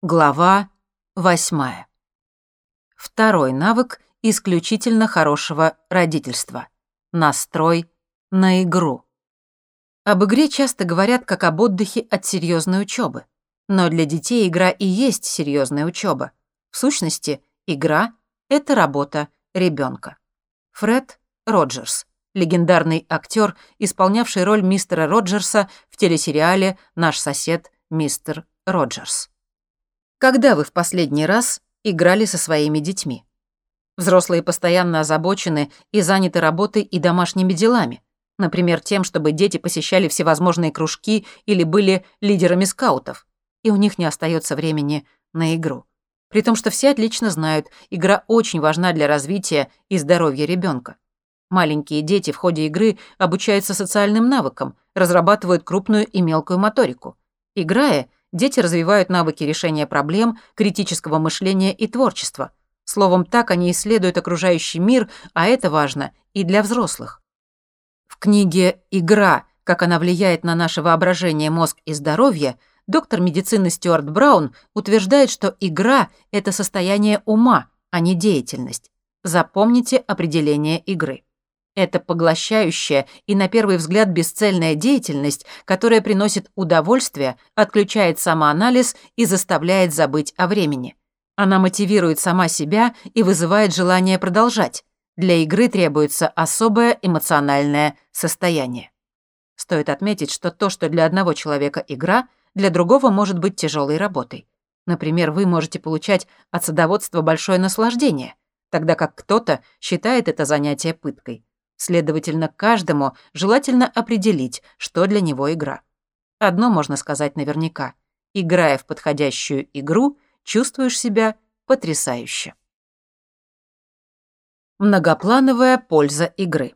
Глава восьмая. Второй навык исключительно хорошего родительства. Настрой на игру. Об игре часто говорят как об отдыхе от серьезной учебы. Но для детей игра и есть серьезная учеба. В сущности, игра — это работа ребенка. Фред Роджерс, легендарный актер, исполнявший роль мистера Роджерса в телесериале «Наш сосед мистер Роджерс». Когда вы в последний раз играли со своими детьми? Взрослые постоянно озабочены и заняты работой и домашними делами. Например, тем, чтобы дети посещали всевозможные кружки или были лидерами скаутов. И у них не остается времени на игру. При том, что все отлично знают, игра очень важна для развития и здоровья ребенка. Маленькие дети в ходе игры обучаются социальным навыкам, разрабатывают крупную и мелкую моторику. Играя, дети развивают навыки решения проблем, критического мышления и творчества. Словом, так они исследуют окружающий мир, а это важно и для взрослых. В книге «Игра. Как она влияет на наше воображение, мозг и здоровье» доктор медицины Стюарт Браун утверждает, что игра — это состояние ума, а не деятельность. Запомните определение игры. Это поглощающая и, на первый взгляд, бесцельная деятельность, которая приносит удовольствие, отключает самоанализ и заставляет забыть о времени. Она мотивирует сама себя и вызывает желание продолжать. Для игры требуется особое эмоциональное состояние. Стоит отметить, что то, что для одного человека игра, для другого может быть тяжелой работой. Например, вы можете получать от садоводства большое наслаждение, тогда как кто-то считает это занятие пыткой. Следовательно, каждому желательно определить, что для него игра. Одно можно сказать наверняка. Играя в подходящую игру, чувствуешь себя потрясающе. Многоплановая польза игры.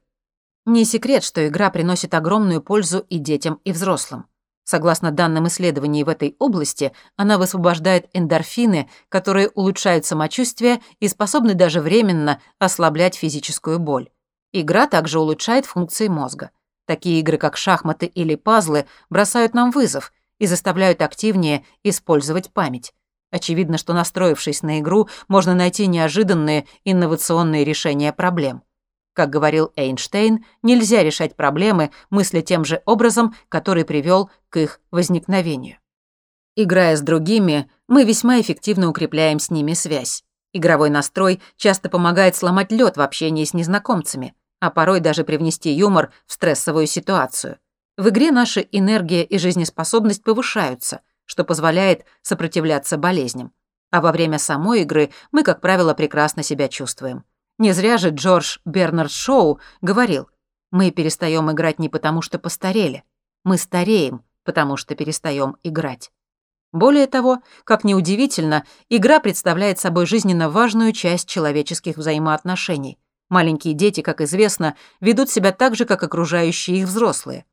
Не секрет, что игра приносит огромную пользу и детям, и взрослым. Согласно данным исследований в этой области, она высвобождает эндорфины, которые улучшают самочувствие и способны даже временно ослаблять физическую боль. Игра также улучшает функции мозга. Такие игры, как шахматы или пазлы, бросают нам вызов и заставляют активнее использовать память. Очевидно, что настроившись на игру, можно найти неожиданные инновационные решения проблем. Как говорил Эйнштейн, нельзя решать проблемы, мысля тем же образом, который привел к их возникновению. Играя с другими, мы весьма эффективно укрепляем с ними связь. Игровой настрой часто помогает сломать лед в общении с незнакомцами а порой даже привнести юмор в стрессовую ситуацию. В игре наша энергия и жизнеспособность повышаются, что позволяет сопротивляться болезням. А во время самой игры мы, как правило, прекрасно себя чувствуем. Не зря же Джордж Бернард Шоу говорил, мы перестаем играть не потому, что постарели, мы стареем, потому что перестаем играть. Более того, как ни удивительно, игра представляет собой жизненно важную часть человеческих взаимоотношений – Маленькие дети, как известно, ведут себя так же, как окружающие их взрослые.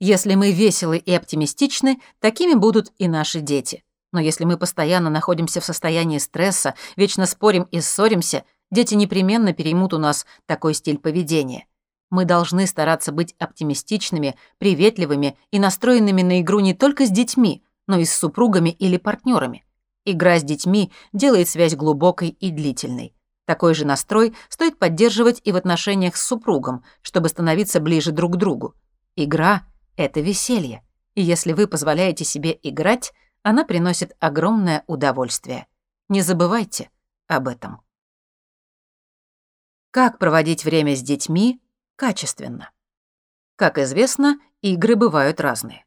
Если мы веселы и оптимистичны, такими будут и наши дети. Но если мы постоянно находимся в состоянии стресса, вечно спорим и ссоримся, дети непременно переймут у нас такой стиль поведения. Мы должны стараться быть оптимистичными, приветливыми и настроенными на игру не только с детьми, но и с супругами или партнерами. Игра с детьми делает связь глубокой и длительной. Такой же настрой стоит поддерживать и в отношениях с супругом, чтобы становиться ближе друг к другу. Игра — это веселье, и если вы позволяете себе играть, она приносит огромное удовольствие. Не забывайте об этом. Как проводить время с детьми качественно? Как известно, игры бывают разные.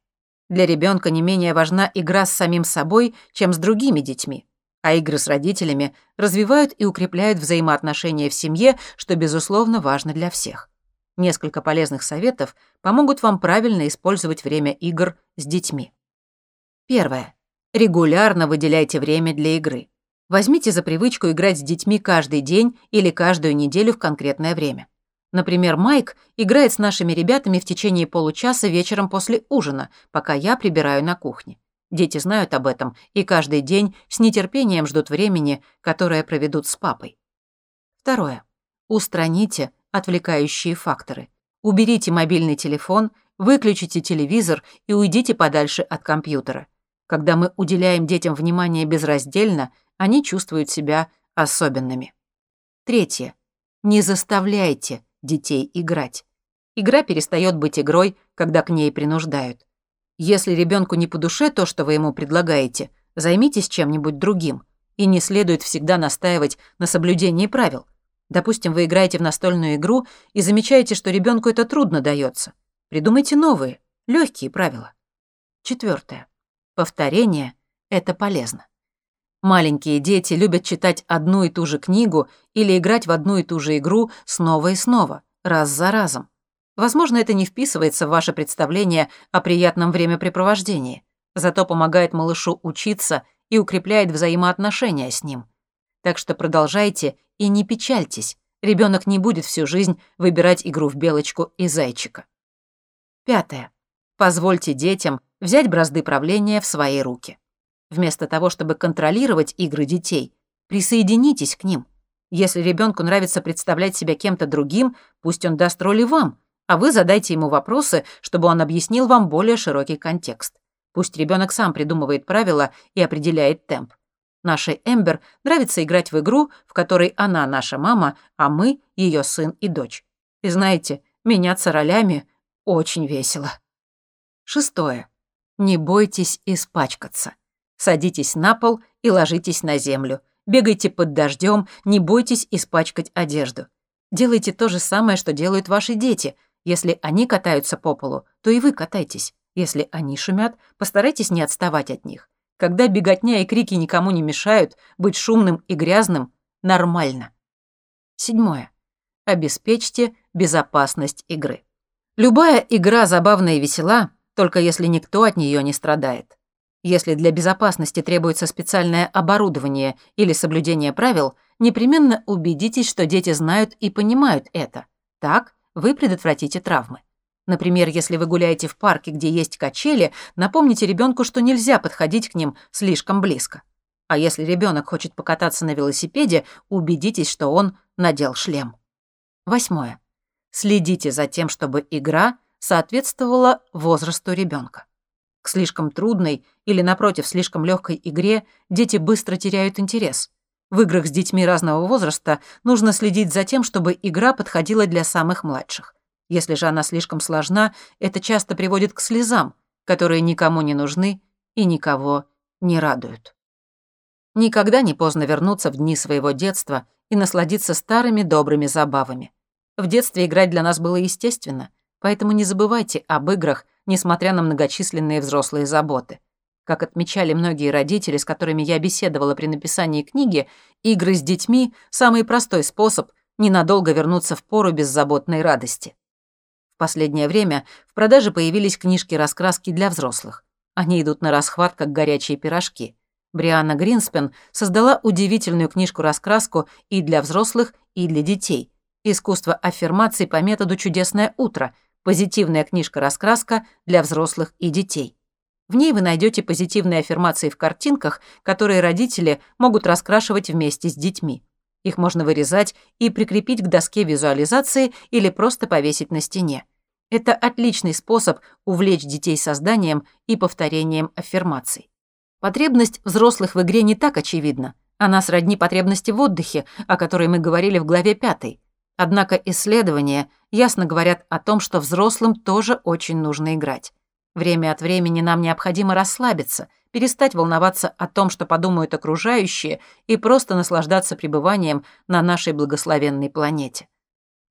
Для ребенка не менее важна игра с самим собой, чем с другими детьми а игры с родителями развивают и укрепляют взаимоотношения в семье, что, безусловно, важно для всех. Несколько полезных советов помогут вам правильно использовать время игр с детьми. Первое. Регулярно выделяйте время для игры. Возьмите за привычку играть с детьми каждый день или каждую неделю в конкретное время. Например, Майк играет с нашими ребятами в течение получаса вечером после ужина, пока я прибираю на кухне. Дети знают об этом и каждый день с нетерпением ждут времени, которое проведут с папой. Второе. Устраните отвлекающие факторы. Уберите мобильный телефон, выключите телевизор и уйдите подальше от компьютера. Когда мы уделяем детям внимание безраздельно, они чувствуют себя особенными. Третье. Не заставляйте детей играть. Игра перестает быть игрой, когда к ней принуждают. Если ребенку не по душе то, что вы ему предлагаете, займитесь чем-нибудь другим. И не следует всегда настаивать на соблюдении правил. Допустим, вы играете в настольную игру и замечаете, что ребенку это трудно дается. Придумайте новые, легкие правила. Четвертое. Повторение — это полезно. Маленькие дети любят читать одну и ту же книгу или играть в одну и ту же игру снова и снова, раз за разом. Возможно, это не вписывается в ваше представление о приятном времяпрепровождении, зато помогает малышу учиться и укрепляет взаимоотношения с ним. Так что продолжайте и не печальтесь, ребенок не будет всю жизнь выбирать игру в белочку и зайчика. Пятое. Позвольте детям взять бразды правления в свои руки. Вместо того, чтобы контролировать игры детей, присоединитесь к ним. Если ребенку нравится представлять себя кем-то другим, пусть он даст роли вам, а вы задайте ему вопросы, чтобы он объяснил вам более широкий контекст. Пусть ребенок сам придумывает правила и определяет темп. Нашей Эмбер нравится играть в игру, в которой она наша мама, а мы ее сын и дочь. И знаете, меняться ролями очень весело. Шестое. Не бойтесь испачкаться. Садитесь на пол и ложитесь на землю. Бегайте под дождем, не бойтесь испачкать одежду. Делайте то же самое, что делают ваши дети. Если они катаются по полу, то и вы катайтесь. Если они шумят, постарайтесь не отставать от них. Когда беготня и крики никому не мешают, быть шумным и грязным нормально. Седьмое. Обеспечьте безопасность игры. Любая игра забавная и весела, только если никто от нее не страдает. Если для безопасности требуется специальное оборудование или соблюдение правил, непременно убедитесь, что дети знают и понимают это. Так вы предотвратите травмы. Например, если вы гуляете в парке, где есть качели, напомните ребенку, что нельзя подходить к ним слишком близко. А если ребенок хочет покататься на велосипеде, убедитесь, что он надел шлем. Восьмое. Следите за тем, чтобы игра соответствовала возрасту ребенка. К слишком трудной или, напротив, слишком легкой игре дети быстро теряют интерес. В играх с детьми разного возраста нужно следить за тем, чтобы игра подходила для самых младших. Если же она слишком сложна, это часто приводит к слезам, которые никому не нужны и никого не радуют. Никогда не поздно вернуться в дни своего детства и насладиться старыми добрыми забавами. В детстве играть для нас было естественно, поэтому не забывайте об играх, несмотря на многочисленные взрослые заботы. Как отмечали многие родители, с которыми я беседовала при написании книги, игры с детьми – самый простой способ ненадолго вернуться в пору беззаботной радости. В последнее время в продаже появились книжки-раскраски для взрослых. Они идут на расхват, как горячие пирожки. Брианна Гринспен создала удивительную книжку-раскраску и для взрослых, и для детей. «Искусство аффирмации по методу «Чудесное утро», Позитивная книжка-раскраска для взрослых и детей. В ней вы найдете позитивные аффирмации в картинках, которые родители могут раскрашивать вместе с детьми. Их можно вырезать и прикрепить к доске визуализации или просто повесить на стене. Это отличный способ увлечь детей созданием и повторением аффирмаций. Потребность взрослых в игре не так очевидна. Она сродни потребности в отдыхе, о которой мы говорили в главе 5. Однако исследования ясно говорят о том, что взрослым тоже очень нужно играть. Время от времени нам необходимо расслабиться, перестать волноваться о том, что подумают окружающие, и просто наслаждаться пребыванием на нашей благословенной планете.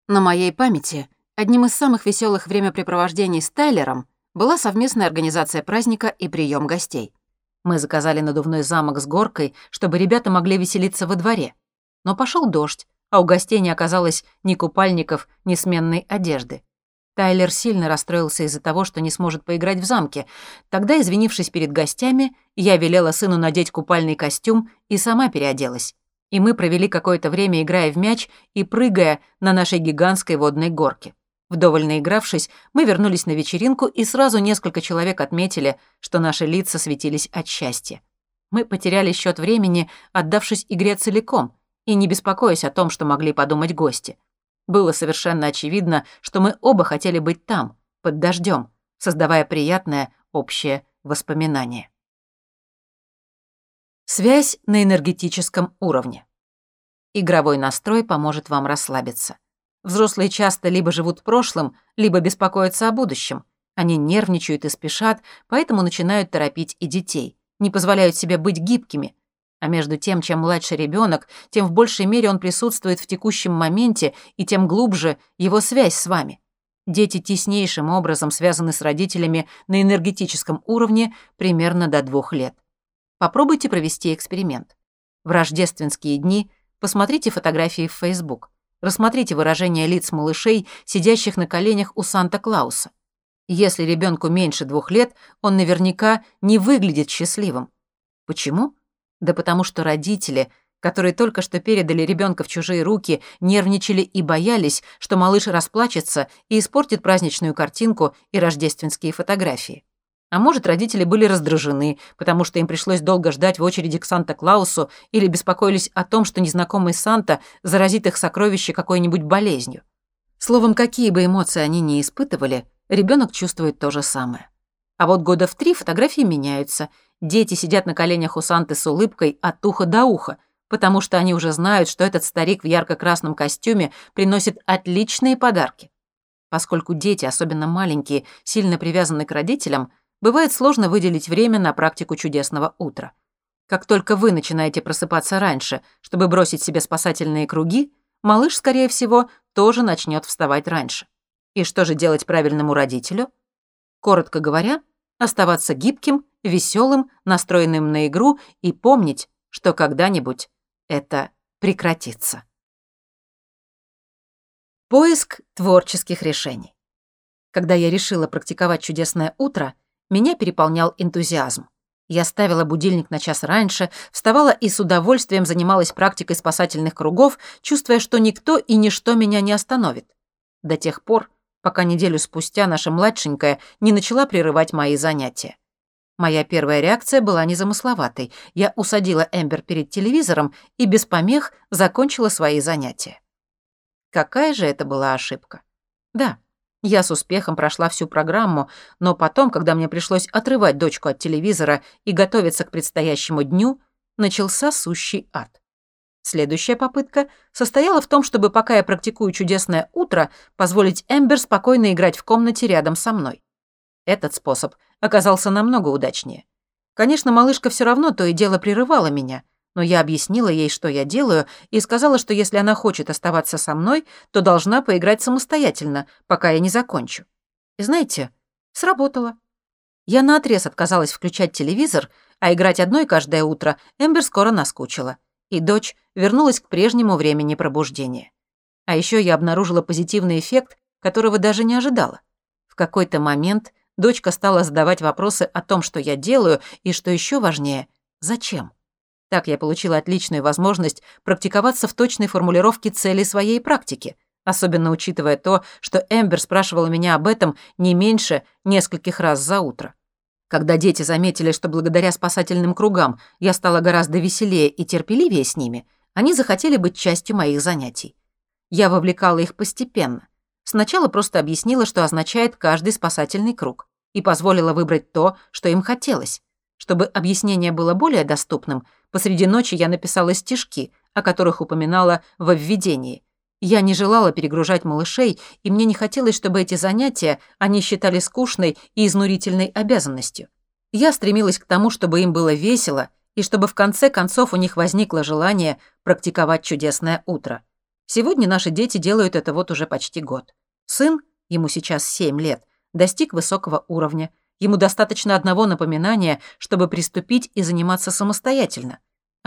На моей памяти одним из самых веселых времяпрепровождений с Тайлером была совместная организация праздника и прием гостей. Мы заказали надувной замок с горкой, чтобы ребята могли веселиться во дворе. Но пошел дождь, а у гостей не оказалось ни купальников, ни сменной одежды. Тайлер сильно расстроился из-за того, что не сможет поиграть в замке. Тогда, извинившись перед гостями, я велела сыну надеть купальный костюм и сама переоделась. И мы провели какое-то время, играя в мяч и прыгая на нашей гигантской водной горке. Вдоволь наигравшись, мы вернулись на вечеринку, и сразу несколько человек отметили, что наши лица светились от счастья. Мы потеряли счет времени, отдавшись игре целиком, и не беспокоясь о том, что могли подумать гости. Было совершенно очевидно, что мы оба хотели быть там, под дождем, создавая приятное общее воспоминание. Связь на энергетическом уровне. Игровой настрой поможет вам расслабиться. Взрослые часто либо живут прошлым, либо беспокоятся о будущем. Они нервничают и спешат, поэтому начинают торопить и детей, не позволяют себе быть гибкими. А между тем, чем младше ребенок, тем в большей мере он присутствует в текущем моменте и тем глубже его связь с вами. Дети теснейшим образом связаны с родителями на энергетическом уровне примерно до двух лет. Попробуйте провести эксперимент. В рождественские дни посмотрите фотографии в Facebook. Рассмотрите выражение лиц малышей, сидящих на коленях у Санта-Клауса. Если ребенку меньше двух лет, он наверняка не выглядит счастливым. Почему? Да потому что родители, которые только что передали ребенка в чужие руки, нервничали и боялись, что малыш расплачется и испортит праздничную картинку и рождественские фотографии. А может, родители были раздражены, потому что им пришлось долго ждать в очереди к Санта-Клаусу или беспокоились о том, что незнакомый Санта заразит их сокровище какой-нибудь болезнью. Словом, какие бы эмоции они ни испытывали, ребенок чувствует то же самое. А вот года в три фотографии меняются. Дети сидят на коленях у Санты с улыбкой от уха до уха, потому что они уже знают, что этот старик в ярко-красном костюме приносит отличные подарки. Поскольку дети, особенно маленькие, сильно привязаны к родителям, бывает сложно выделить время на практику чудесного утра. Как только вы начинаете просыпаться раньше, чтобы бросить себе спасательные круги, малыш, скорее всего, тоже начнет вставать раньше. И что же делать правильному родителю? Коротко говоря, оставаться гибким, веселым, настроенным на игру и помнить, что когда-нибудь это прекратится. Поиск творческих решений. Когда я решила практиковать чудесное утро — меня переполнял энтузиазм. Я ставила будильник на час раньше, вставала и с удовольствием занималась практикой спасательных кругов, чувствуя, что никто и ничто меня не остановит. До тех пор, пока неделю спустя наша младшенькая не начала прерывать мои занятия. Моя первая реакция была незамысловатой. Я усадила Эмбер перед телевизором и без помех закончила свои занятия. Какая же это была ошибка? Да, я с успехом прошла всю программу, но потом, когда мне пришлось отрывать дочку от телевизора и готовиться к предстоящему дню, начался сущий ад. Следующая попытка состояла в том, чтобы, пока я практикую чудесное утро, позволить Эмбер спокойно играть в комнате рядом со мной. Этот способ оказался намного удачнее. Конечно, малышка все равно то и дело прерывала меня — но я объяснила ей, что я делаю, и сказала, что если она хочет оставаться со мной, то должна поиграть самостоятельно, пока я не закончу. И знаете, сработало. Я наотрез отказалась включать телевизор, а играть одной каждое утро Эмбер скоро наскучила. И дочь вернулась к прежнему времени пробуждения. А еще я обнаружила позитивный эффект, которого даже не ожидала. В какой-то момент дочка стала задавать вопросы о том, что я делаю, и, что еще важнее, зачем. Так я получила отличную возможность практиковаться в точной формулировке цели своей практики, особенно учитывая то, что Эмбер спрашивала меня об этом не меньше нескольких раз за утро. Когда дети заметили, что благодаря спасательным кругам я стала гораздо веселее и терпеливее с ними, они захотели быть частью моих занятий. Я вовлекала их постепенно. Сначала просто объяснила, что означает каждый спасательный круг, и позволила выбрать то, что им хотелось. Чтобы объяснение было более доступным, посреди ночи я написала стишки, о которых упоминала во введении. Я не желала перегружать малышей, и мне не хотелось, чтобы эти занятия они считали скучной и изнурительной обязанностью. Я стремилась к тому, чтобы им было весело, и чтобы в конце концов у них возникло желание практиковать чудесное утро. Сегодня наши дети делают это вот уже почти год. Сын, ему сейчас 7 лет, достиг высокого уровня – Ему достаточно одного напоминания, чтобы приступить и заниматься самостоятельно.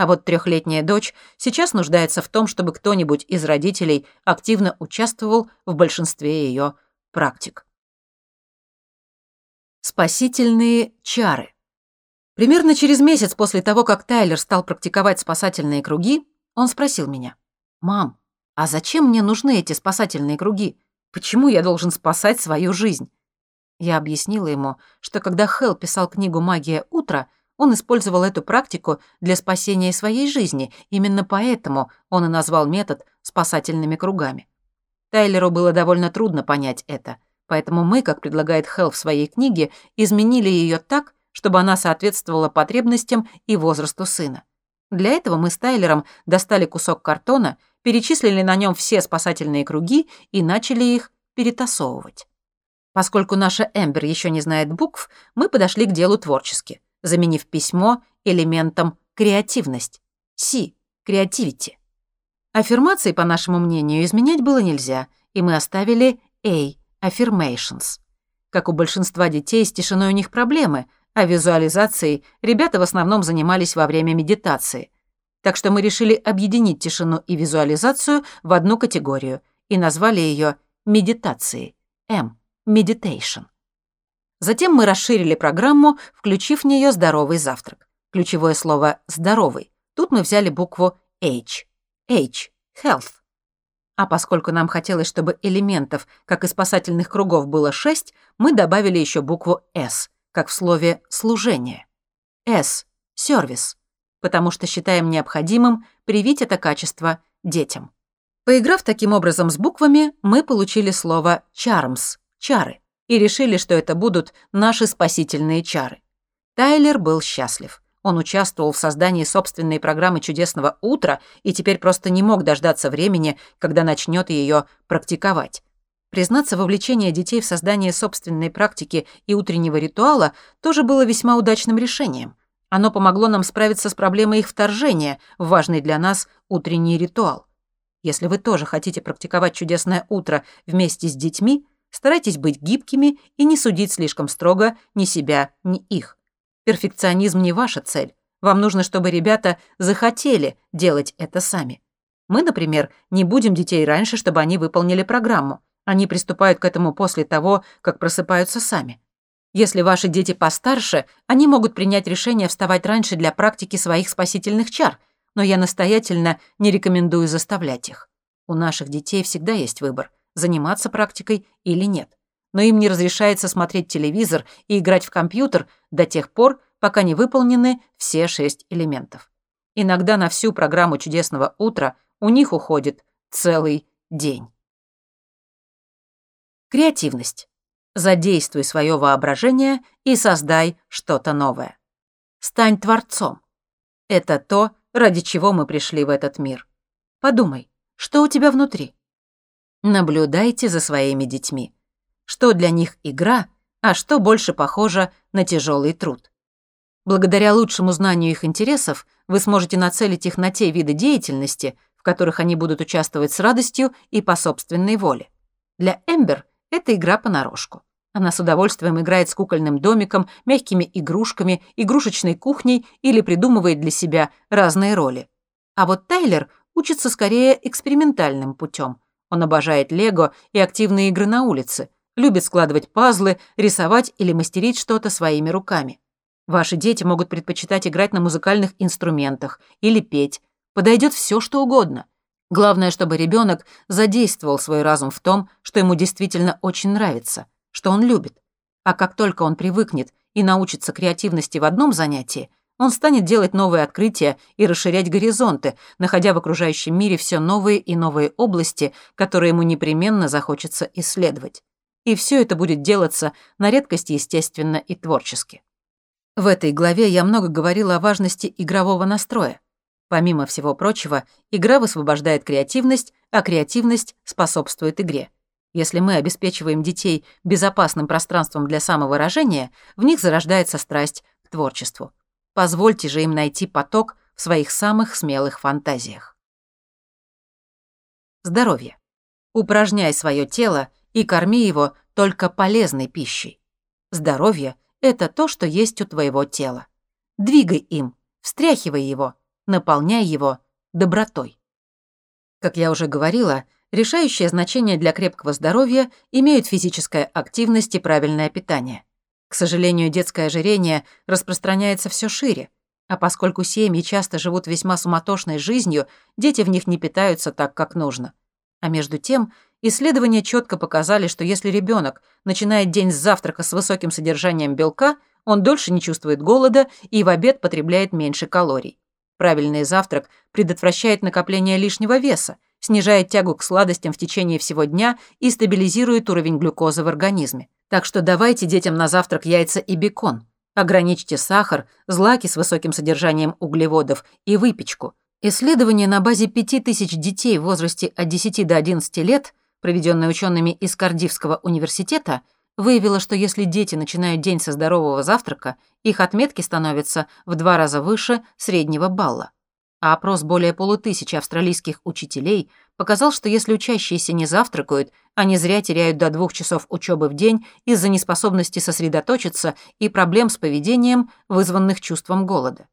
А вот трехлетняя дочь сейчас нуждается в том, чтобы кто-нибудь из родителей активно участвовал в большинстве ее практик. Спасительные чары. Примерно через месяц после того, как Тайлер стал практиковать спасательные круги, он спросил меня, «Мам, а зачем мне нужны эти спасательные круги? Почему я должен спасать свою жизнь?» Я объяснила ему, что когда Хелл писал книгу «Магия утра», он использовал эту практику для спасения своей жизни, именно поэтому он и назвал метод спасательными кругами. Тайлеру было довольно трудно понять это, поэтому мы, как предлагает Хелл в своей книге, изменили ее так, чтобы она соответствовала потребностям и возрасту сына. Для этого мы с Тайлером достали кусок картона, перечислили на нем все спасательные круги и начали их перетасовывать. Поскольку наша Эмбер еще не знает букв, мы подошли к делу творчески, заменив письмо элементом креативность. Си — креативити. Аффирмации, по нашему мнению, изменять было нельзя, и мы оставили A — affirmations. Как у большинства детей, с тишиной у них проблемы, а визуализацией ребята в основном занимались во время медитации. Так что мы решили объединить тишину и визуализацию в одну категорию и назвали ее медитацией. М — meditation. Затем мы расширили программу, включив в нее здоровый завтрак. Ключевое слово «здоровый». Тут мы взяли букву H. H — health. А поскольку нам хотелось, чтобы элементов, как и спасательных кругов, было шесть, мы добавили еще букву S, как в слове «служение». S — сервис, потому что считаем необходимым привить это качество детям. Поиграв таким образом с буквами, мы получили слово «charms» — чары, и решили, что это будут наши спасительные чары. Тайлер был счастлив. Он участвовал в создании собственной программы «Чудесного утра» и теперь просто не мог дождаться времени, когда начнет ее практиковать. Признаться, вовлечение детей в создание собственной практики и утреннего ритуала тоже было весьма удачным решением. Оно помогло нам справиться с проблемой их вторжения в важный для нас утренний ритуал. Если вы тоже хотите практиковать чудесное утро вместе с детьми, старайтесь быть гибкими и не судить слишком строго ни себя, ни их. Перфекционизм не ваша цель. Вам нужно, чтобы ребята захотели делать это сами. Мы, например, не будем детей раньше, чтобы они выполнили программу. Они приступают к этому после того, как просыпаются сами. Если ваши дети постарше, они могут принять решение вставать раньше для практики своих спасительных чар, но я настоятельно не рекомендую заставлять их. У наших детей всегда есть выбор – заниматься практикой или нет но им не разрешается смотреть телевизор и играть в компьютер до тех пор, пока не выполнены все шесть элементов. Иногда на всю программу «Чудесного утра» у них уходит целый день. Креативность. Задействуй свое воображение и создай что-то новое. Стань творцом. Это то, ради чего мы пришли в этот мир. Подумай, что у тебя внутри? Наблюдайте за своими детьми что для них игра, а что больше похоже на тяжелый труд. Благодаря лучшему знанию их интересов вы сможете нацелить их на те виды деятельности, в которых они будут участвовать с радостью и по собственной воле. Для Эмбер это игра понарошку. Она с удовольствием играет с кукольным домиком, мягкими игрушками, игрушечной кухней или придумывает для себя разные роли. А вот Тайлер учится скорее экспериментальным путем. Он обожает лего и активные игры на улице, любит складывать пазлы, рисовать или мастерить что-то своими руками. Ваши дети могут предпочитать играть на музыкальных инструментах или петь. Подойдет все, что угодно. Главное, чтобы ребенок задействовал свой разум в том, что ему действительно очень нравится, что он любит. А как только он привыкнет и научится креативности в одном занятии, он станет делать новые открытия и расширять горизонты, находя в окружающем мире все новые и новые области, которые ему непременно захочется исследовать. И все это будет делаться на редкость естественно и творчески. В этой главе я много говорила о важности игрового настроя. Помимо всего прочего, игра высвобождает креативность, а креативность способствует игре. Если мы обеспечиваем детей безопасным пространством для самовыражения, в них зарождается страсть к творчеству. Позвольте же им найти поток в своих самых смелых фантазиях. Здоровье. Упражняй свое тело и корми его только полезной пищей. Здоровье — это то, что есть у твоего тела. Двигай им, встряхивай его, наполняй его добротой. Как я уже говорила, решающее значение для крепкого здоровья имеют физическая активность и правильное питание. К сожалению, детское ожирение распространяется все шире, а поскольку семьи часто живут весьма суматошной жизнью, дети в них не питаются так, как нужно. А между тем, исследования четко показали, что если ребенок начинает день с завтрака с высоким содержанием белка, он дольше не чувствует голода и в обед потребляет меньше калорий. Правильный завтрак предотвращает накопление лишнего веса, снижает тягу к сладостям в течение всего дня и стабилизирует уровень глюкозы в организме. Так что давайте детям на завтрак яйца и бекон. Ограничьте сахар, злаки с высоким содержанием углеводов и выпечку. Исследование на базе 5000 детей в возрасте от 10 до 11 лет, проведенное учеными из Кардивского университета, выявило, что если дети начинают день со здорового завтрака, их отметки становятся в два раза выше среднего балла. А опрос более полутысячи австралийских учителей показал, что если учащиеся не завтракают, они зря теряют до двух часов учебы в день из-за неспособности сосредоточиться и проблем с поведением, вызванных чувством голода.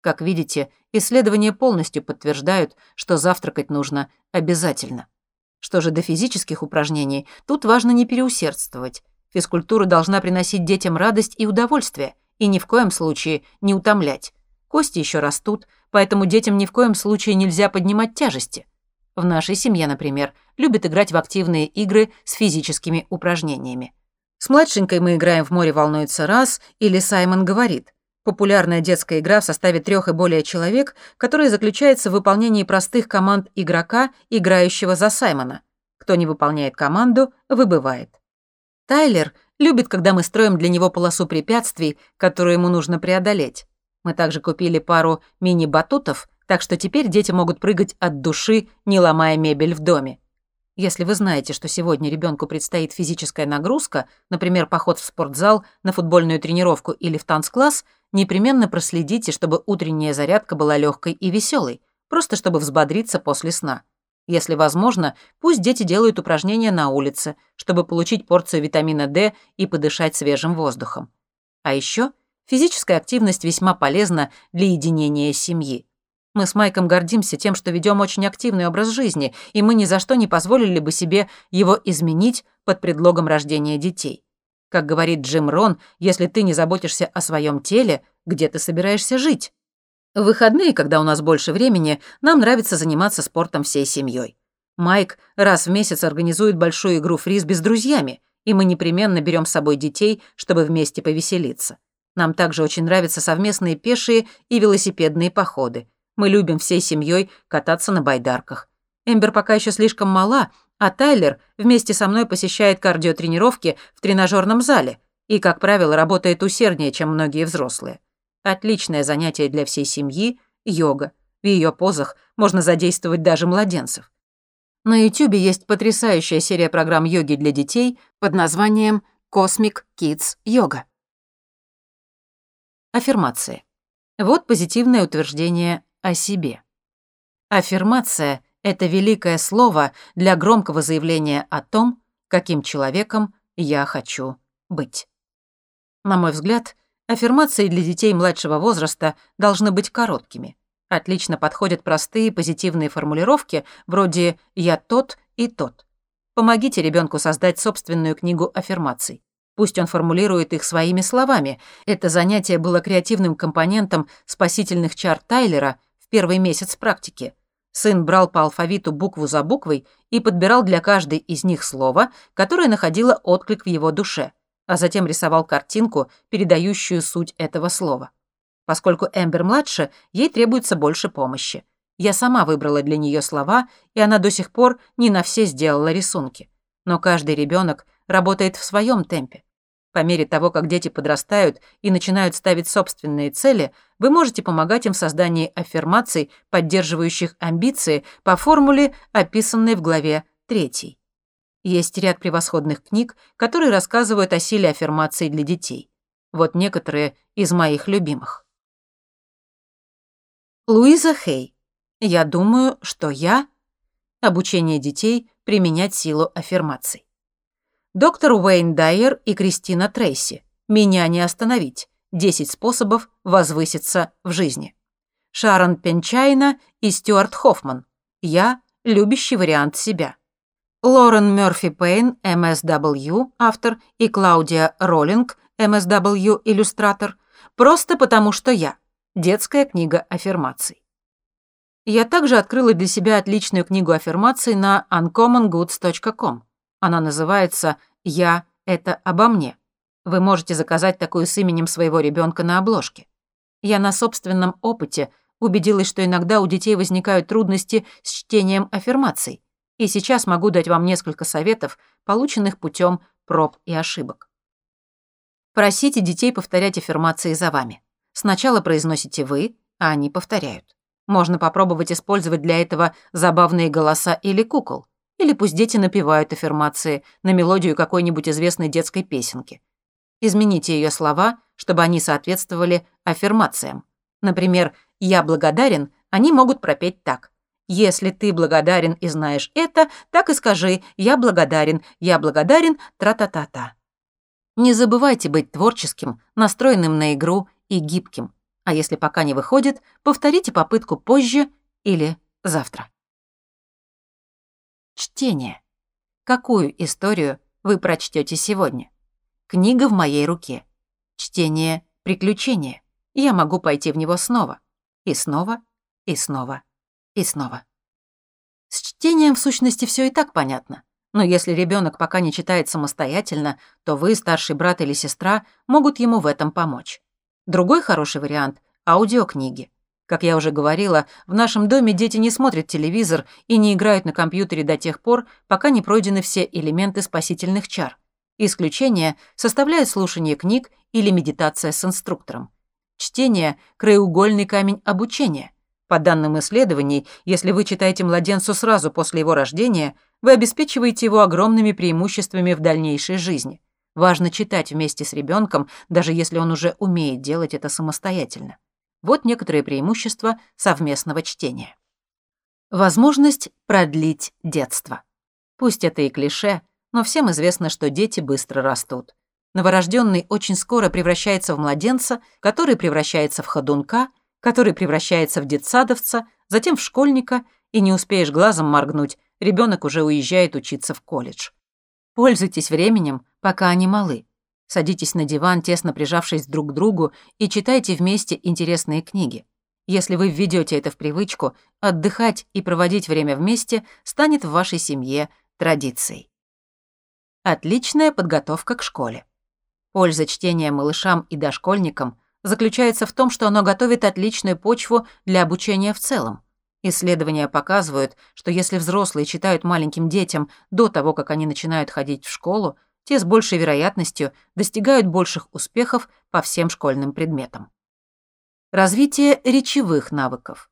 Как видите, исследования полностью подтверждают, что завтракать нужно обязательно. Что же до физических упражнений, тут важно не переусердствовать. Физкультура должна приносить детям радость и удовольствие, и ни в коем случае не утомлять. Кости еще растут, поэтому детям ни в коем случае нельзя поднимать тяжести. В нашей семье, например, любят играть в активные игры с физическими упражнениями. С младшенькой мы играем в «Море волнуется раз» или «Саймон говорит». Популярная детская игра в составе трех и более человек, которая заключается в выполнении простых команд игрока, играющего за Саймона. Кто не выполняет команду, выбывает. Тайлер любит, когда мы строим для него полосу препятствий, которую ему нужно преодолеть. Мы также купили пару мини-батутов, так что теперь дети могут прыгать от души, не ломая мебель в доме. Если вы знаете, что сегодня ребенку предстоит физическая нагрузка, например, поход в спортзал, на футбольную тренировку или в танцкласс, непременно проследите, чтобы утренняя зарядка была легкой и веселой, просто чтобы взбодриться после сна. Если возможно, пусть дети делают упражнения на улице, чтобы получить порцию витамина D и подышать свежим воздухом. А еще Физическая активность весьма полезна для единения семьи. Мы с Майком гордимся тем, что ведем очень активный образ жизни, и мы ни за что не позволили бы себе его изменить под предлогом рождения детей. Как говорит Джим Рон, если ты не заботишься о своем теле, где ты собираешься жить? В выходные, когда у нас больше времени, нам нравится заниматься спортом всей семьей. Майк раз в месяц организует большую игру фрисби с друзьями, и мы непременно берем с собой детей, чтобы вместе повеселиться. Нам также очень нравятся совместные пешие и велосипедные походы. Мы любим всей семьей кататься на байдарках. Эмбер пока еще слишком мала, а Тайлер вместе со мной посещает кардиотренировки в тренажерном зале и, как правило, работает усерднее, чем многие взрослые. Отличное занятие для всей семьи – йога. В ее позах можно задействовать даже младенцев. На YouTube есть потрясающая серия программ йоги для детей под названием Cosmic Kids Yoga. Аффирмации. Вот позитивное утверждение о себе. Аффирмация — это великое слово для громкого заявления о том, каким человеком я хочу быть. На мой взгляд, аффирмации для детей младшего возраста должны быть короткими. Отлично подходят простые позитивные формулировки вроде «я тот и тот». Помогите ребенку создать собственную книгу аффирмаций. Пусть он формулирует их своими словами. Это занятие было креативным компонентом спасительных чар Тайлера в первый месяц практики. Сын брал по алфавиту букву за буквой и подбирал для каждой из них слово, которое находило отклик в его душе, а затем рисовал картинку, передающую суть этого слова. Поскольку Эмбер младше, ей требуется больше помощи. Я сама выбрала для нее слова, и она до сих пор не на все сделала рисунки. Но каждый ребенок работает в своем темпе. По мере того, как дети подрастают и начинают ставить собственные цели, вы можете помогать им в создании аффирмаций, поддерживающих амбиции по формуле, описанной в главе 3. Есть ряд превосходных книг, которые рассказывают о силе аффирмаций для детей. Вот некоторые из моих любимых. Луиза Хей. Я думаю, что я... Обучение детей применять силу аффирмаций. Доктор Уэйн Дайер и Кристина Трейси. «Меня не остановить. 10 способов возвыситься в жизни». Шарон Пенчайна и Стюарт Хоффман. «Я – любящий вариант себя». Лорен Мёрфи Пейн, МСW, автор, и Клаудия Роллинг, МСW, иллюстратор. «Просто потому что я». Детская книга аффирмаций. Я также открыла для себя отличную книгу аффирмаций на uncommongoods.com. Она называется «Я — это обо мне». Вы можете заказать такую с именем своего ребенка на обложке. Я на собственном опыте убедилась, что иногда у детей возникают трудности с чтением аффирмаций. И сейчас могу дать вам несколько советов, полученных путем проб и ошибок. Просите детей повторять аффирмации за вами. Сначала произносите вы, а они повторяют. Можно попробовать использовать для этого забавные голоса или кукол. Или пусть дети напевают аффирмации на мелодию какой-нибудь известной детской песенки. Измените ее слова, чтобы они соответствовали аффирмациям. Например, «Я благодарен» они могут пропеть так. «Если ты благодарен и знаешь это, так и скажи «Я благодарен, я благодарен, тра-та-та-та». Не забывайте быть творческим, настроенным на игру и гибким. А если пока не выходит, повторите попытку позже или завтра. Чтение. Какую историю вы прочтете сегодня? Книга в моей руке. Чтение — приключение. Я могу пойти в него снова. И снова, и снова, и снова. С чтением, в сущности, все и так понятно. Но если ребенок пока не читает самостоятельно, то вы, старший брат или сестра, могут ему в этом помочь. Другой хороший вариант — аудиокниги. Как я уже говорила, в нашем доме дети не смотрят телевизор и не играют на компьютере до тех пор, пока не пройдены все элементы спасительных чар. Исключение составляет слушание книг или медитация с инструктором. Чтение — краеугольный камень обучения. По данным исследований, если вы читаете младенцу сразу после его рождения, вы обеспечиваете его огромными преимуществами в дальнейшей жизни. Важно читать вместе с ребенком, даже если он уже умеет делать это самостоятельно. Вот некоторые преимущества совместного чтения. Возможность продлить детство. Пусть это и клише, но всем известно, что дети быстро растут. Новорожденный очень скоро превращается в младенца, который превращается в ходунка, который превращается в детсадовца, затем в школьника, и не успеешь глазом моргнуть, ребенок уже уезжает учиться в колледж. Пользуйтесь временем, пока они малы. Садитесь на диван, тесно прижавшись друг к другу, и читайте вместе интересные книги. Если вы введете это в привычку, отдыхать и проводить время вместе станет в вашей семье традицией. Отличная подготовка к школе. Польза чтения малышам и дошкольникам заключается в том, что оно готовит отличную почву для обучения в целом. Исследования показывают, что если взрослые читают маленьким детям до того, как они начинают ходить в школу, те с большей вероятностью достигают больших успехов по всем школьным предметам. Развитие речевых навыков.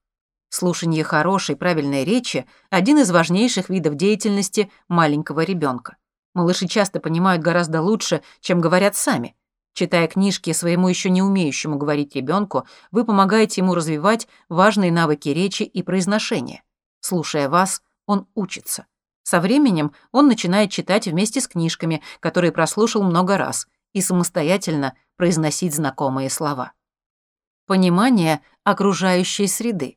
Слушание хорошей, правильной речи – один из важнейших видов деятельности маленького ребенка. Малыши часто понимают гораздо лучше, чем говорят сами – Читая книжки своему еще не умеющему говорить ребенку, вы помогаете ему развивать важные навыки речи и произношения. Слушая вас, он учится. Со временем он начинает читать вместе с книжками, которые прослушал много раз, и самостоятельно произносить знакомые слова. Понимание окружающей среды.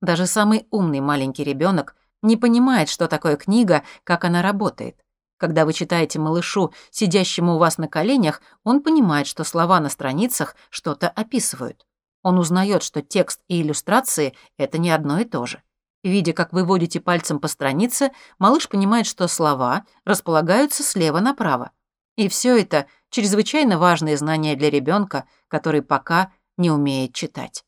Даже самый умный маленький ребенок не понимает, что такое книга, как она работает. Когда вы читаете малышу, сидящему у вас на коленях, он понимает, что слова на страницах что-то описывают. Он узнает, что текст и иллюстрации — это не одно и то же. Видя, как вы водите пальцем по странице, малыш понимает, что слова располагаются слева направо. И все это чрезвычайно важные знания для ребенка, который пока не умеет читать.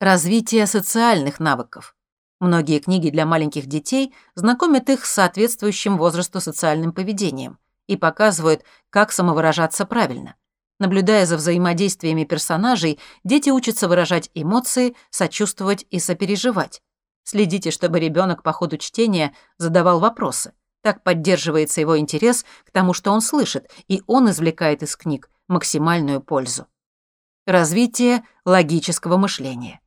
Развитие социальных навыков. Многие книги для маленьких детей знакомят их с соответствующим возрасту социальным поведением и показывают, как самовыражаться правильно. Наблюдая за взаимодействиями персонажей, дети учатся выражать эмоции, сочувствовать и сопереживать. Следите, чтобы ребенок по ходу чтения задавал вопросы. Так поддерживается его интерес к тому, что он слышит, и он извлекает из книг максимальную пользу. Развитие логического мышления.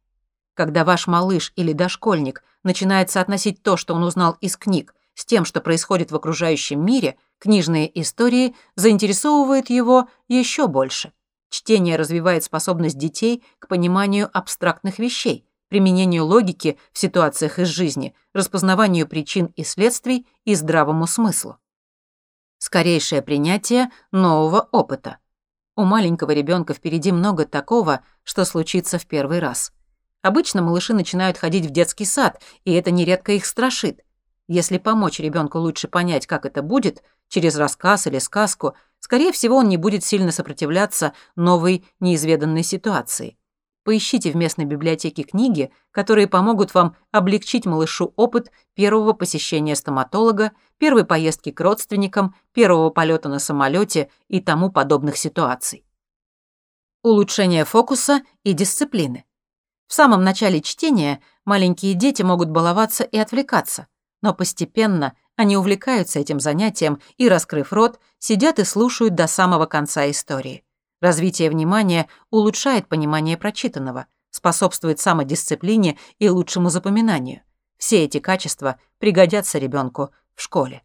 Когда ваш малыш или дошкольник начинает соотносить то, что он узнал из книг, с тем, что происходит в окружающем мире, книжные истории заинтересовывают его еще больше. Чтение развивает способность детей к пониманию абстрактных вещей, применению логики в ситуациях из жизни, распознаванию причин и следствий и здравому смыслу. Скорейшее принятие нового опыта. У маленького ребенка впереди много такого, что случится в первый раз. Обычно малыши начинают ходить в детский сад, и это нередко их страшит. Если помочь ребенку лучше понять, как это будет, через рассказ или сказку, скорее всего, он не будет сильно сопротивляться новой неизведанной ситуации. Поищите в местной библиотеке книги, которые помогут вам облегчить малышу опыт первого посещения стоматолога, первой поездки к родственникам, первого полета на самолете и тому подобных ситуаций. улучшение фокуса и дисциплины. В самом начале чтения маленькие дети могут баловаться и отвлекаться, но постепенно они увлекаются этим занятием и, раскрыв рот, сидят и слушают до самого конца истории. Развитие внимания улучшает понимание прочитанного, способствует самодисциплине и лучшему запоминанию. Все эти качества пригодятся ребенку в школе.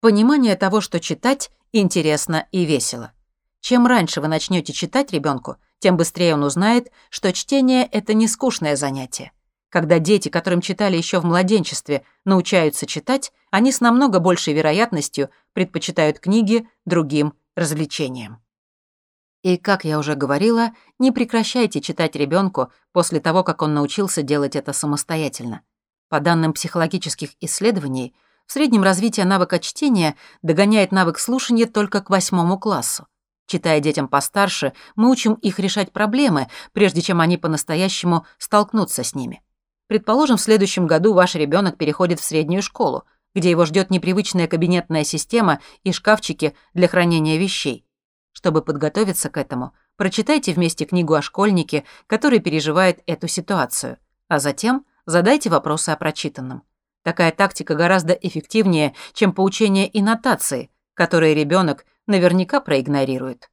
Понимание того, что читать интересно и весело. Чем раньше вы начнете читать ребенку, тем быстрее он узнает, что чтение — это не скучное занятие. Когда дети, которым читали еще в младенчестве, научаются читать, они с намного большей вероятностью предпочитают книги другим развлечениям. И, как я уже говорила, не прекращайте читать ребенку после того, как он научился делать это самостоятельно. По данным психологических исследований, в среднем развитие навыка чтения догоняет навык слушания только к восьмому классу. Читая детям постарше, мы учим их решать проблемы, прежде чем они по-настоящему столкнутся с ними. Предположим, в следующем году ваш ребенок переходит в среднюю школу, где его ждет непривычная кабинетная система и шкафчики для хранения вещей. Чтобы подготовиться к этому, прочитайте вместе книгу о школьнике, который переживает эту ситуацию, а затем задайте вопросы о прочитанном. Такая тактика гораздо эффективнее, чем поучение и нотации, которые ребенок наверняка проигнорирует.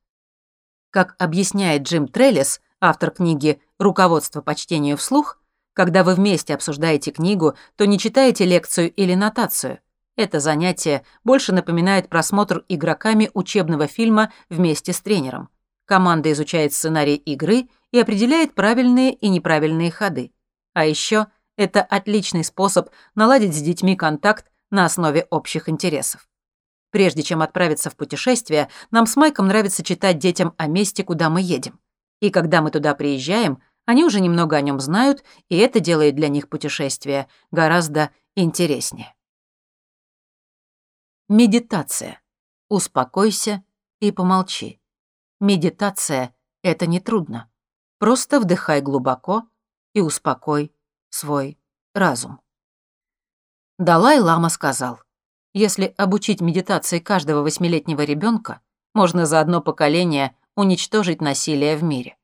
Как объясняет Джим Треллис, автор книги «Руководство по чтению вслух», когда вы вместе обсуждаете книгу, то не читаете лекцию или нотацию. Это занятие больше напоминает просмотр игроками учебного фильма вместе с тренером. Команда изучает сценарий игры и определяет правильные и неправильные ходы. А еще это отличный способ наладить с детьми контакт на основе общих интересов. Прежде чем отправиться в путешествие, нам с Майком нравится читать детям о месте, куда мы едем. И когда мы туда приезжаем, они уже немного о нем знают, и это делает для них путешествие гораздо интереснее. Медитация. Успокойся и помолчи. Медитация — это не трудно. Просто вдыхай глубоко и успокой свой разум. Далай-лама сказал — если обучить медитации каждого восьмилетнего ребенка, можно за одно поколение уничтожить насилие в мире.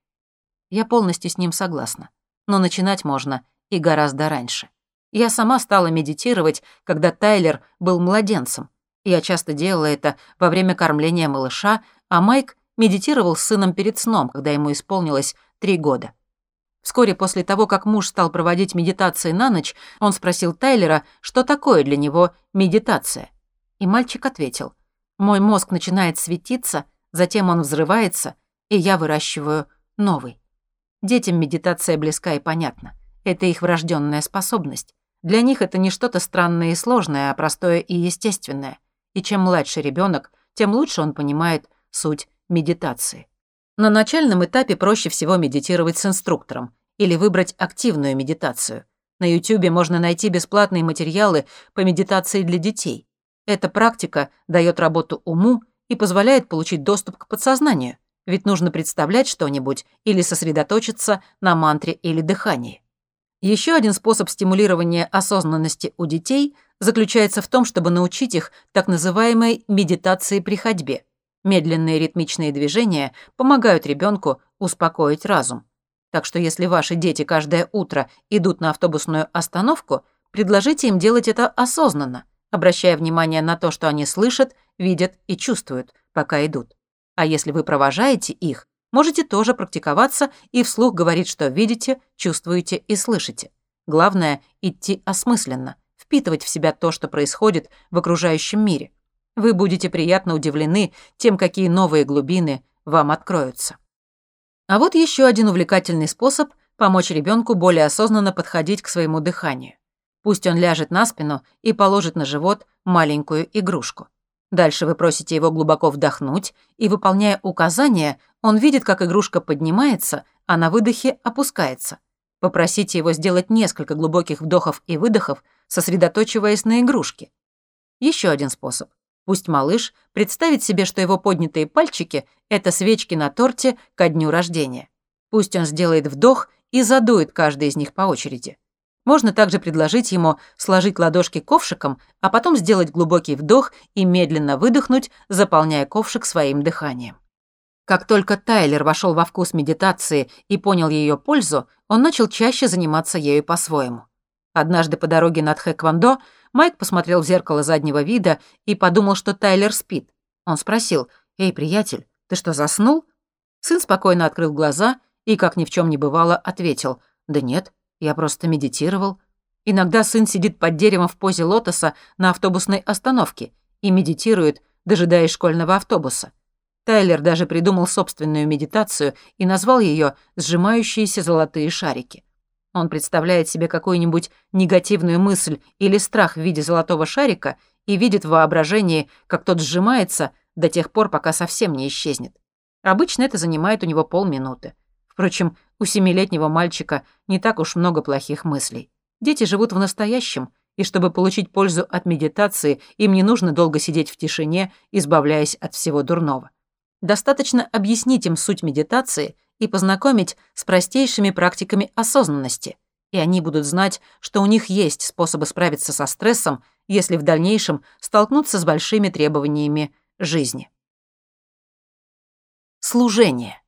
Я полностью с ним согласна. Но начинать можно и гораздо раньше. Я сама стала медитировать, когда Тайлер был младенцем. Я часто делала это во время кормления малыша, а Майк медитировал с сыном перед сном, когда ему исполнилось три года. Вскоре после того, как муж стал проводить медитации на ночь, он спросил Тайлера, что такое для него медитация. И мальчик ответил, «Мой мозг начинает светиться, затем он взрывается, и я выращиваю новый». Детям медитация близка и понятна. Это их врожденная способность. Для них это не что-то странное и сложное, а простое и естественное. И чем младше ребенок, тем лучше он понимает суть медитации. На начальном этапе проще всего медитировать с инструктором или выбрать активную медитацию. На YouTube можно найти бесплатные материалы по медитации для детей. Эта практика дает работу уму и позволяет получить доступ к подсознанию, ведь нужно представлять что-нибудь или сосредоточиться на мантре или дыхании. Еще один способ стимулирования осознанности у детей заключается в том, чтобы научить их так называемой медитации при ходьбе – Медленные ритмичные движения помогают ребенку успокоить разум. Так что если ваши дети каждое утро идут на автобусную остановку, предложите им делать это осознанно, обращая внимание на то, что они слышат, видят и чувствуют, пока идут. А если вы провожаете их, можете тоже практиковаться и вслух говорить, что видите, чувствуете и слышите. Главное — идти осмысленно, впитывать в себя то, что происходит в окружающем мире. Вы будете приятно удивлены тем, какие новые глубины вам откроются. А вот еще один увлекательный способ помочь ребенку более осознанно подходить к своему дыханию. Пусть он ляжет на спину и положит на живот маленькую игрушку. Дальше вы просите его глубоко вдохнуть, и, выполняя указания, он видит, как игрушка поднимается, а на выдохе опускается. Попросите его сделать несколько глубоких вдохов и выдохов, сосредоточиваясь на игрушке. Еще один способ. Пусть малыш представит себе, что его поднятые пальчики — это свечки на торте ко дню рождения. Пусть он сделает вдох и задует каждый из них по очереди. Можно также предложить ему сложить ладошки ковшиком, а потом сделать глубокий вдох и медленно выдохнуть, заполняя ковшик своим дыханием. Как только Тайлер вошел во вкус медитации и понял ее пользу, он начал чаще заниматься ею по-своему. Однажды по дороге над Хэквондо Майк посмотрел в зеркало заднего вида и подумал, что Тайлер спит. Он спросил, «Эй, приятель, ты что, заснул?» Сын спокойно открыл глаза и, как ни в чем не бывало, ответил, «Да нет, я просто медитировал». Иногда сын сидит под деревом в позе лотоса на автобусной остановке и медитирует, дожидаясь школьного автобуса. Тайлер даже придумал собственную медитацию и назвал ее «сжимающиеся золотые шарики». Он представляет себе какую-нибудь негативную мысль или страх в виде золотого шарика и видит в воображении, как тот сжимается до тех пор, пока совсем не исчезнет. Обычно это занимает у него полминуты. Впрочем, у семилетнего мальчика не так уж много плохих мыслей. Дети живут в настоящем, и чтобы получить пользу от медитации, им не нужно долго сидеть в тишине, избавляясь от всего дурного. Достаточно объяснить им суть медитации и познакомить с простейшими практиками осознанности, и они будут знать, что у них есть способы справиться со стрессом, если в дальнейшем столкнуться с большими требованиями жизни. Служение.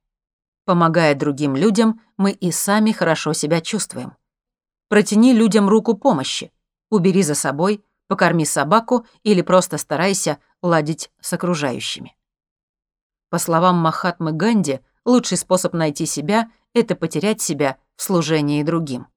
Помогая другим людям, мы и сами хорошо себя чувствуем. Протяни людям руку помощи. Убери за собой, покорми собаку или просто старайся ладить с окружающими. По словам Махатмы Ганди, лучший способ найти себя — это потерять себя в служении другим.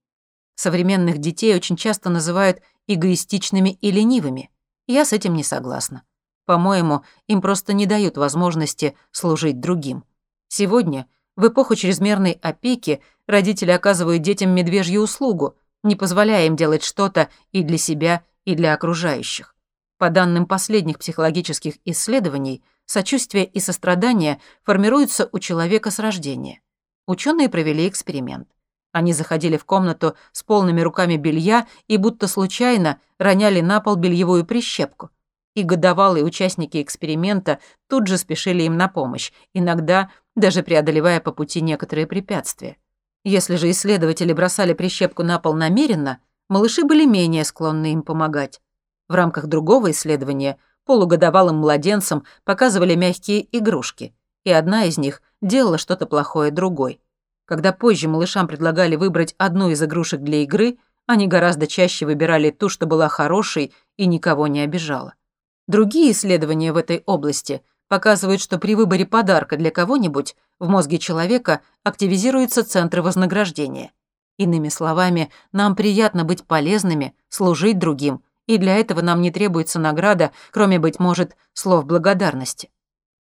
Современных детей очень часто называют эгоистичными и ленивыми. Я с этим не согласна. По-моему, им просто не дают возможности служить другим. Сегодня, в эпоху чрезмерной опеки, родители оказывают детям медвежью услугу, не позволяя им делать что-то и для себя, и для окружающих. По данным последних психологических исследований, сочувствие и сострадание формируются у человека с рождения. Ученые провели эксперимент. Они заходили в комнату с полными руками белья и будто случайно роняли на пол бельевую прищепку. И годовалые участники эксперимента тут же спешили им на помощь, иногда даже преодолевая по пути некоторые препятствия. Если же исследователи бросали прищепку на пол намеренно, малыши были менее склонны им помогать. В рамках другого исследования – полугодовалым младенцам показывали мягкие игрушки, и одна из них делала что-то плохое другой. Когда позже малышам предлагали выбрать одну из игрушек для игры, они гораздо чаще выбирали ту, что была хорошей и никого не обижала. Другие исследования в этой области показывают, что при выборе подарка для кого-нибудь в мозге человека активизируются центры вознаграждения. Иными словами, нам приятно быть полезными, служить другим – и для этого нам не требуется награда, кроме, быть может, слов благодарности.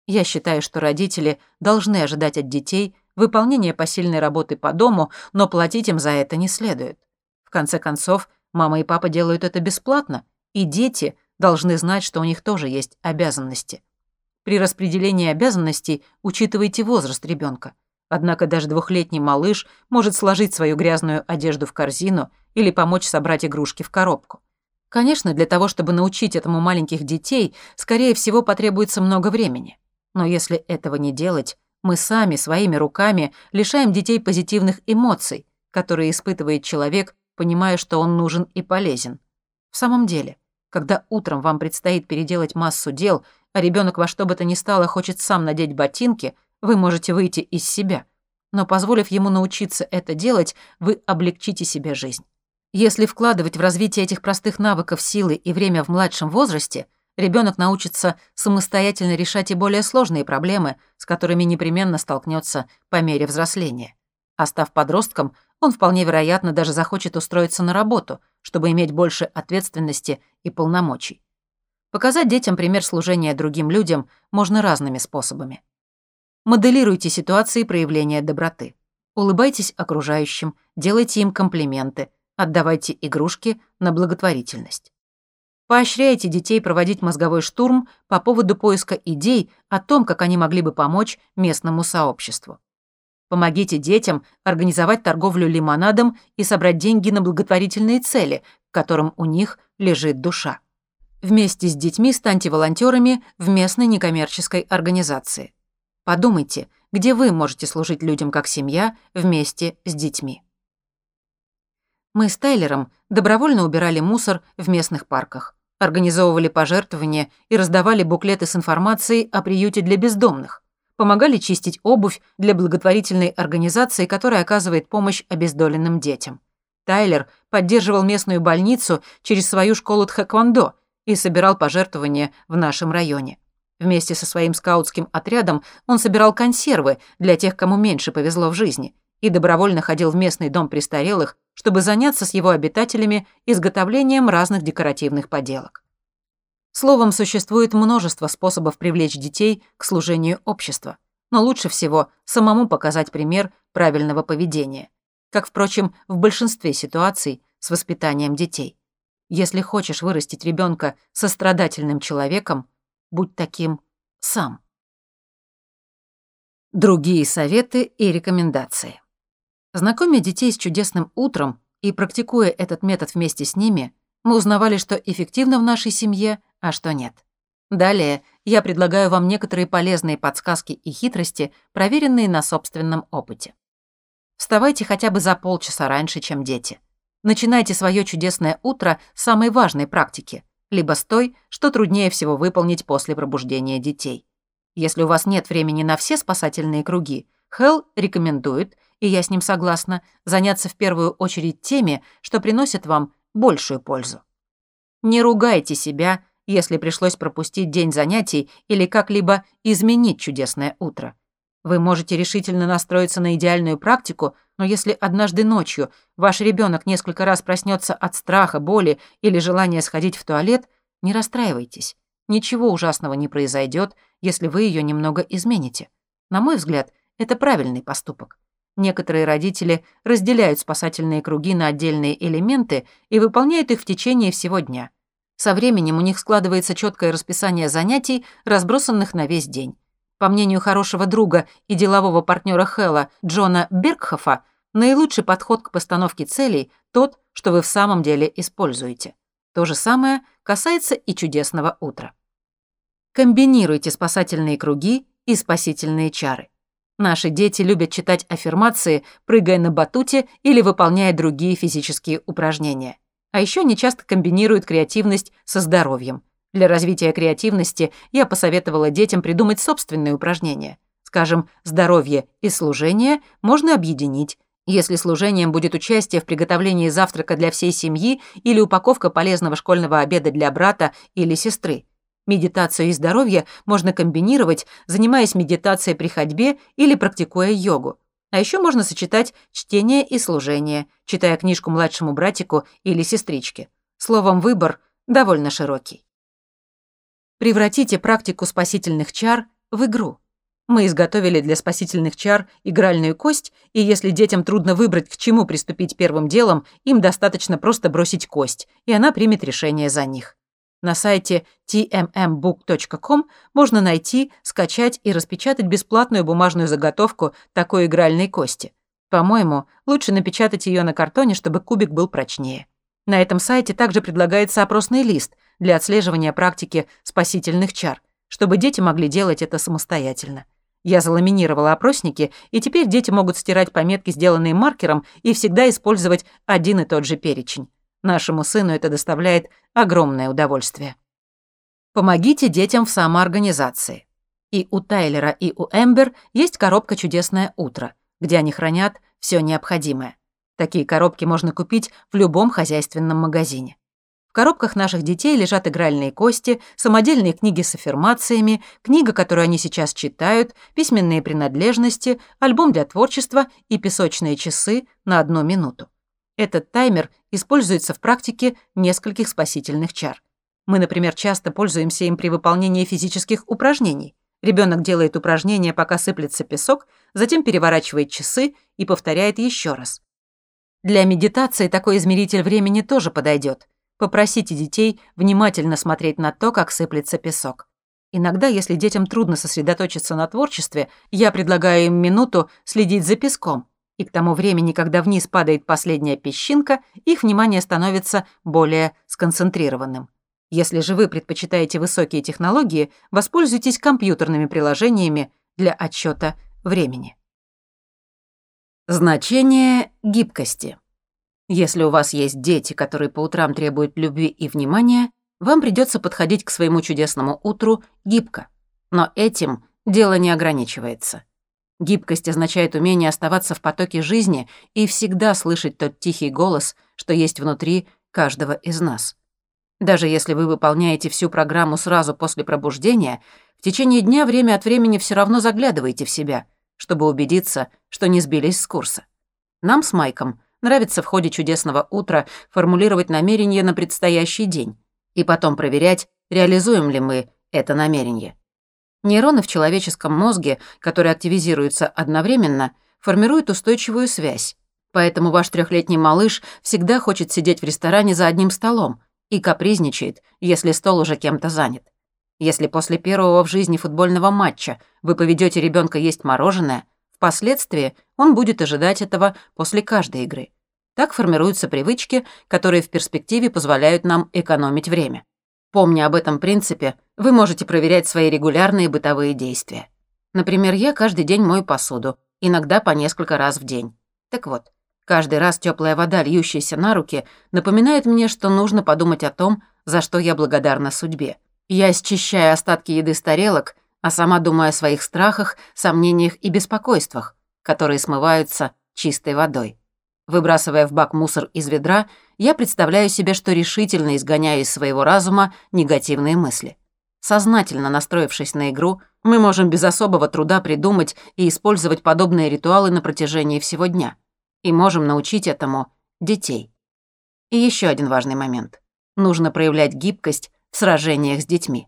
Я считаю, что родители должны ожидать от детей выполнения посильной работы по дому, но платить им за это не следует. В конце концов, мама и папа делают это бесплатно, и дети должны знать, что у них тоже есть обязанности. При распределении обязанностей учитывайте возраст ребенка. Однако даже двухлетний малыш может сложить свою грязную одежду в корзину или помочь собрать игрушки в коробку. Конечно, для того, чтобы научить этому маленьких детей, скорее всего, потребуется много времени. Но если этого не делать, мы сами своими руками лишаем детей позитивных эмоций, которые испытывает человек, понимая, что он нужен и полезен. В самом деле, когда утром вам предстоит переделать массу дел, а ребенок во что бы то ни стало хочет сам надеть ботинки, вы можете выйти из себя. Но позволив ему научиться это делать, вы облегчите себе жизнь. Если вкладывать в развитие этих простых навыков силы и время в младшем возрасте, ребенок научится самостоятельно решать и более сложные проблемы, с которыми непременно столкнется по мере взросления. А став подростком, он вполне вероятно даже захочет устроиться на работу, чтобы иметь больше ответственности и полномочий. Показать детям пример служения другим людям можно разными способами. Моделируйте ситуации проявления доброты. Улыбайтесь окружающим, делайте им комплименты – Отдавайте игрушки на благотворительность. Поощряйте детей проводить мозговой штурм по поводу поиска идей о том, как они могли бы помочь местному сообществу. Помогите детям организовать торговлю лимонадом и собрать деньги на благотворительные цели, к которым у них лежит душа. Вместе с детьми станьте волонтерами в местной некоммерческой организации. Подумайте, где вы можете служить людям как семья вместе с детьми. Мы с Тайлером добровольно убирали мусор в местных парках, организовывали пожертвования и раздавали буклеты с информацией о приюте для бездомных, помогали чистить обувь для благотворительной организации, которая оказывает помощь обездоленным детям. Тайлер поддерживал местную больницу через свою школу тхэквондо и собирал пожертвования в нашем районе. Вместе со своим скаутским отрядом он собирал консервы для тех, кому меньше повезло в жизни, и добровольно ходил в местный дом престарелых, чтобы заняться с его обитателями изготовлением разных декоративных поделок. Словом, существует множество способов привлечь детей к служению общества, но лучше всего самому показать пример правильного поведения, как, впрочем, в большинстве ситуаций с воспитанием детей. Если хочешь вырастить ребенка сострадательным человеком, будь таким сам. Другие советы и рекомендации. Знакомя детей с чудесным утром и практикуя этот метод вместе с ними, мы узнавали, что эффективно в нашей семье, а что нет. Далее я предлагаю вам некоторые полезные подсказки и хитрости, проверенные на собственном опыте. Вставайте хотя бы за полчаса раньше, чем дети. Начинайте свое чудесное утро с самой важной практики, либо с той, что труднее всего выполнить после пробуждения детей. Если у вас нет времени на все спасательные круги, Хелл рекомендует, и я с ним согласна, заняться в первую очередь теми, что приносят вам большую пользу. Не ругайте себя, если пришлось пропустить день занятий или как-либо изменить чудесное утро. Вы можете решительно настроиться на идеальную практику, но если однажды ночью ваш ребенок несколько раз проснется от страха, боли или желания сходить в туалет, не расстраивайтесь. Ничего ужасного не произойдет, если вы ее немного измените. На мой взгляд, это правильный поступок. Некоторые родители разделяют спасательные круги на отдельные элементы и выполняют их в течение всего дня. Со временем у них складывается четкое расписание занятий, разбросанных на весь день. По мнению хорошего друга и делового партнера Хэлла Джона Бергхофа, наилучший подход к постановке целей – тот, что вы в самом деле используете. То же самое касается и чудесного утра. Комбинируйте спасательные круги и спасительные чары. Наши дети любят читать аффирмации, прыгая на батуте или выполняя другие физические упражнения. А еще они часто комбинируют креативность со здоровьем. Для развития креативности я посоветовала детям придумать собственные упражнения. Скажем, здоровье и служение можно объединить, если служением будет участие в приготовлении завтрака для всей семьи или упаковка полезного школьного обеда для брата или сестры. Медитацию и здоровье можно комбинировать, занимаясь медитацией при ходьбе или практикуя йогу. А еще можно сочетать чтение и служение, читая книжку младшему братику или сестричке. Словом, выбор довольно широкий. Превратите практику спасительных чар в игру. Мы изготовили для спасительных чар игральную кость, и если детям трудно выбрать, к чему приступить первым делом, им достаточно просто бросить кость, и она примет решение за них. На сайте tmmbook.com можно найти, скачать и распечатать бесплатную бумажную заготовку такой игральной кости. По-моему, лучше напечатать ее на картоне, чтобы кубик был прочнее. На этом сайте также предлагается опросный лист для отслеживания практики спасительных чар, чтобы дети могли делать это самостоятельно. Я заламинировала опросники, и теперь дети могут стирать пометки, сделанные маркером, и всегда использовать один и тот же перечень. Нашему сыну это доставляет огромное удовольствие. Помогите детям в самоорганизации. И у Тайлера, и у Эмбер есть коробка «Чудесное утро», где они хранят все необходимое. Такие коробки можно купить в любом хозяйственном магазине. В коробках наших детей лежат игральные кости, самодельные книги с аффирмациями, книга, которую они сейчас читают, письменные принадлежности, альбом для творчества и песочные часы на одну минуту. Этот таймер используется в практике нескольких спасительных чар. Мы, например, часто пользуемся им при выполнении физических упражнений. Ребенок делает упражнение, пока сыплется песок, затем переворачивает часы и повторяет еще раз. Для медитации такой измеритель времени тоже подойдет. Попросите детей внимательно смотреть на то, как сыплется песок. Иногда, если детям трудно сосредоточиться на творчестве, я предлагаю им минуту следить за песком, и к тому времени, когда вниз падает последняя песчинка, их внимание становится более сконцентрированным. Если же вы предпочитаете высокие технологии, воспользуйтесь компьютерными приложениями для отсчета времени. Значение гибкости. Если у вас есть дети, которые по утрам требуют любви и внимания, вам придется подходить к своему чудесному утру гибко. Но этим дело не ограничивается. Гибкость означает умение оставаться в потоке жизни и всегда слышать тот тихий голос, что есть внутри каждого из нас. Даже если вы выполняете всю программу сразу после пробуждения, в течение дня время от времени все равно заглядываете в себя, чтобы убедиться, что не сбились с курса. Нам с Майком нравится в ходе чудесного утра формулировать намерения на предстоящий день и потом проверять, реализуем ли мы это намерение. Нейроны в человеческом мозге, которые активизируются одновременно, формируют устойчивую связь. Поэтому ваш трехлетний малыш всегда хочет сидеть в ресторане за одним столом и капризничает, если стол уже кем-то занят. Если после первого в жизни футбольного матча вы поведете ребенка есть мороженое, впоследствии он будет ожидать этого после каждой игры. Так формируются привычки, которые в перспективе позволяют нам экономить время. Помня об этом принципе, вы можете проверять свои регулярные бытовые действия. Например, я каждый день мою посуду, иногда по несколько раз в день. Так вот, каждый раз теплая вода, льющаяся на руки, напоминает мне, что нужно подумать о том, за что я благодарна судьбе. Я счищаю остатки еды с тарелок, а сама думаю о своих страхах, сомнениях и беспокойствах, которые смываются чистой водой. Выбрасывая в бак мусор из ведра, я представляю себе, что решительно изгоняю из своего разума негативные мысли. Сознательно настроившись на игру, мы можем без особого труда придумать и использовать подобные ритуалы на протяжении всего дня. И можем научить этому детей. И еще один важный момент. Нужно проявлять гибкость в сражениях с детьми.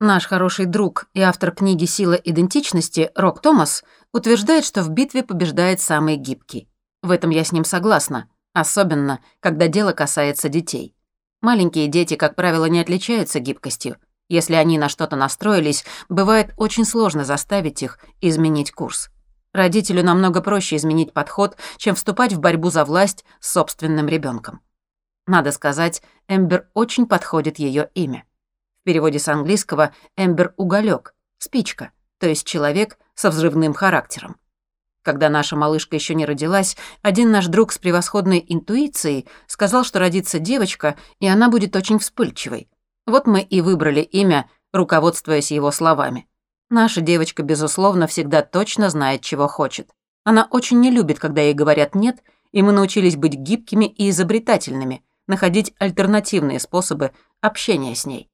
Наш хороший друг и автор книги «Сила идентичности» Рок Томас утверждает, что в битве побеждает самый гибкий. В этом я с ним согласна, особенно, когда дело касается детей. Маленькие дети, как правило, не отличаются гибкостью. Если они на что-то настроились, бывает очень сложно заставить их изменить курс. Родителю намного проще изменить подход, чем вступать в борьбу за власть с собственным ребенком. Надо сказать, Эмбер очень подходит ее имя. В переводе с английского Эмбер — уголек, спичка, то есть человек со взрывным характером. Когда наша малышка еще не родилась, один наш друг с превосходной интуицией сказал, что родится девочка, и она будет очень вспыльчивой. Вот мы и выбрали имя, руководствуясь его словами. Наша девочка, безусловно, всегда точно знает, чего хочет. Она очень не любит, когда ей говорят «нет», и мы научились быть гибкими и изобретательными, находить альтернативные способы общения с ней.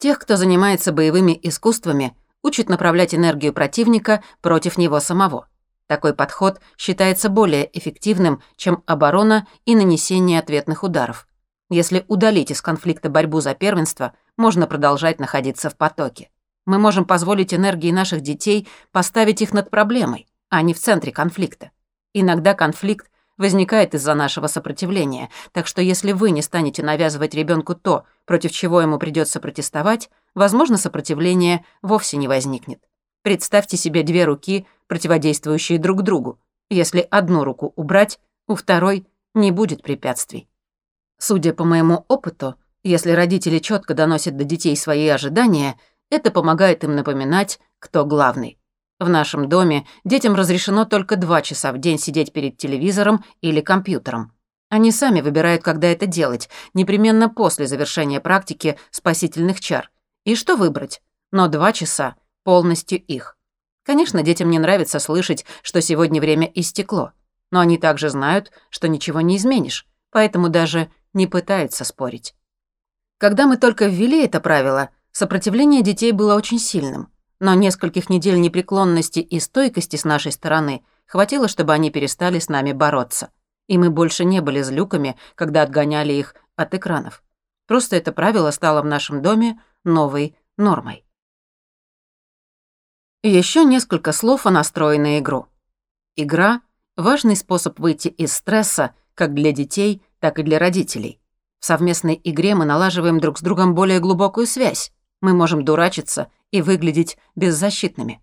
Тех, кто занимается боевыми искусствами, учат направлять энергию противника против него самого. Такой подход считается более эффективным, чем оборона и нанесение ответных ударов. Если удалить из конфликта борьбу за первенство, можно продолжать находиться в потоке. Мы можем позволить энергии наших детей поставить их над проблемой, а не в центре конфликта. Иногда конфликт возникает из-за нашего сопротивления, так что если вы не станете навязывать ребенку то, против чего ему придется протестовать, возможно, сопротивление вовсе не возникнет. Представьте себе две руки, противодействующие друг другу. Если одну руку убрать, у второй не будет препятствий. Судя по моему опыту, если родители четко доносят до детей свои ожидания, это помогает им напоминать, кто главный. В нашем доме детям разрешено только два часа в день сидеть перед телевизором или компьютером. Они сами выбирают, когда это делать, непременно после завершения практики спасительных чар. И что выбрать? Но два часа полностью их. Конечно, детям не нравится слышать, что сегодня время истекло, но они также знают, что ничего не изменишь, поэтому даже не пытаются спорить. Когда мы только ввели это правило, сопротивление детей было очень сильным, но нескольких недель непреклонности и стойкости с нашей стороны хватило, чтобы они перестали с нами бороться. И мы больше не были злюками, когда отгоняли их от экранов. Просто это правило стало в нашем доме новой нормой. Еще несколько слов о настроенной игру. Игра — важный способ выйти из стресса как для детей, так и для родителей. В совместной игре мы налаживаем друг с другом более глубокую связь. Мы можем дурачиться и выглядеть беззащитными.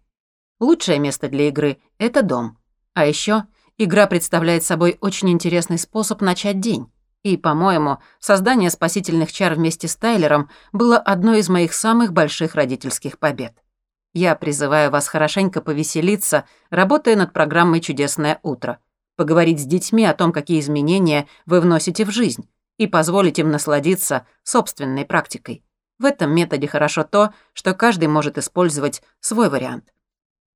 Лучшее место для игры — это дом. А еще игра представляет собой очень интересный способ начать день. И, по-моему, создание спасительных чар вместе с Тайлером было одной из моих самых больших родительских побед. Я призываю вас хорошенько повеселиться, работая над программой «Чудесное утро», поговорить с детьми о том, какие изменения вы вносите в жизнь, и позволить им насладиться собственной практикой. В этом методе хорошо то, что каждый может использовать свой вариант.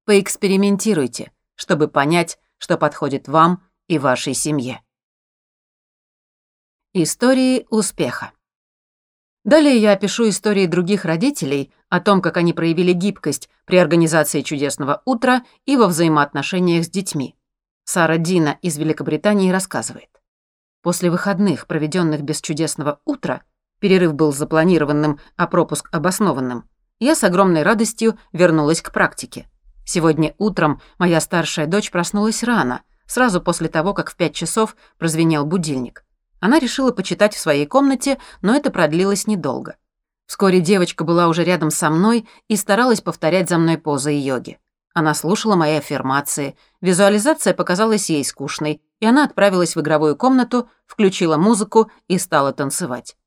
Поэкспериментируйте, чтобы понять, что подходит вам и вашей семье. Истории успеха. Далее я опишу истории других родителей о том, как они проявили гибкость при организации чудесного утра и во взаимоотношениях с детьми. Сара Дина из Великобритании рассказывает. После выходных, проведенных без чудесного утра, перерыв был запланированным, а пропуск обоснованным, я с огромной радостью вернулась к практике. Сегодня утром моя старшая дочь проснулась рано, сразу после того, как в пять часов прозвенел будильник. Она решила почитать в своей комнате, но это продлилось недолго. Вскоре девочка была уже рядом со мной и старалась повторять за мной позы йоги. Она слушала мои аффирмации, визуализация показалась ей скучной, и она отправилась в игровую комнату, включила музыку и стала танцевать.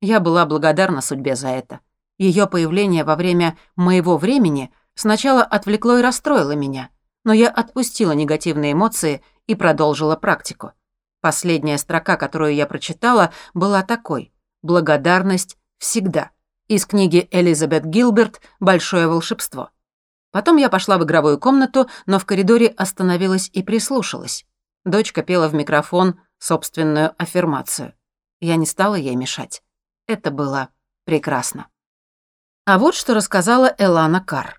Я была благодарна судьбе за это. Ее появление во время моего времени сначала отвлекло и расстроило меня, но я отпустила негативные эмоции и продолжила практику. Последняя строка, которую я прочитала, была такой «Благодарность всегда» из книги Элизабет Гилберт «Большое волшебство». Потом я пошла в игровую комнату, но в коридоре остановилась и прислушалась. Дочка пела в микрофон собственную аффирмацию. Я не стала ей мешать. Это было прекрасно. А вот что рассказала Элана Кар.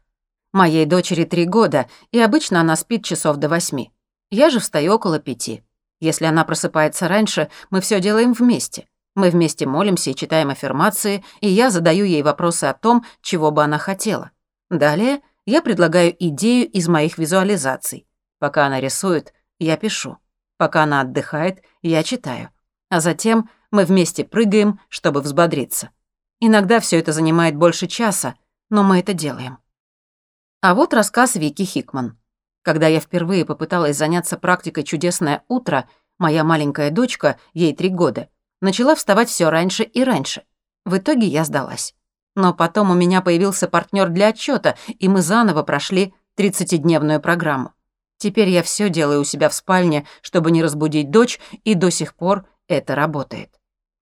Моей дочери три года, и обычно она спит часов до восьми. Я же встаю около пяти. Если она просыпается раньше, мы все делаем вместе. Мы вместе молимся и читаем аффирмации, и я задаю ей вопросы о том, чего бы она хотела. Далее я предлагаю идею из моих визуализаций. Пока она рисует, я пишу. Пока она отдыхает, я читаю. А затем мы вместе прыгаем, чтобы взбодриться. Иногда все это занимает больше часа, но мы это делаем. А вот рассказ Вики Хикман. Когда я впервые попыталась заняться практикой «Чудесное утро», моя маленькая дочка, ей три года, начала вставать все раньше и раньше. В итоге я сдалась. Но потом у меня появился партнер для отчета, и мы заново прошли 30-дневную программу. Теперь я все делаю у себя в спальне, чтобы не разбудить дочь, и до сих пор это работает.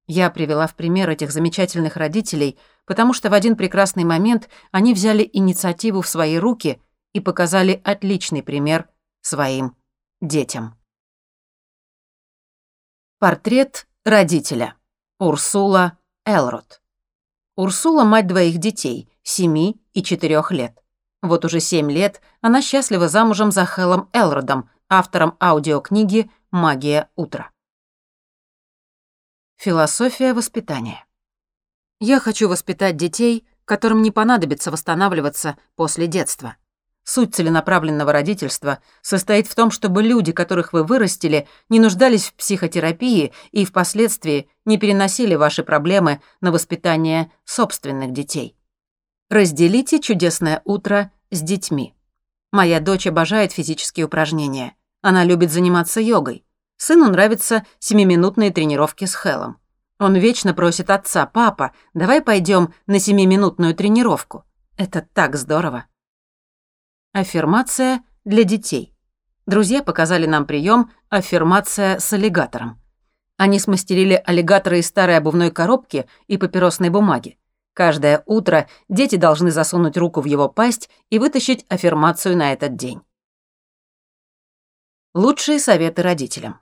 Я привела в пример этих замечательных родителей, потому что в один прекрасный момент они взяли инициативу в свои руки — и показали отличный пример своим детям. Портрет родителя. Урсула Элрод. Урсула – мать двоих детей, семи и четырех лет. Вот уже семь лет она счастлива замужем за Хеллом Элродом, автором аудиокниги «Магия утра». Философия воспитания. Я хочу воспитать детей, которым не понадобится восстанавливаться после детства. Суть целенаправленного родительства состоит в том, чтобы люди, которых вы вырастили, не нуждались в психотерапии и впоследствии не переносили ваши проблемы на воспитание собственных детей. Разделите чудесное утро с детьми. Моя дочь обожает физические упражнения. Она любит заниматься йогой. Сыну нравятся семиминутные тренировки с Хелом. Он вечно просит отца, «Папа, давай пойдем на семиминутную тренировку». Это так здорово. Аффирмация для детей. Друзья показали нам прием «Аффирмация с аллигатором». Они смастерили аллигатора из старой обувной коробки и папиросной бумаги. Каждое утро дети должны засунуть руку в его пасть и вытащить аффирмацию на этот день. Лучшие советы родителям.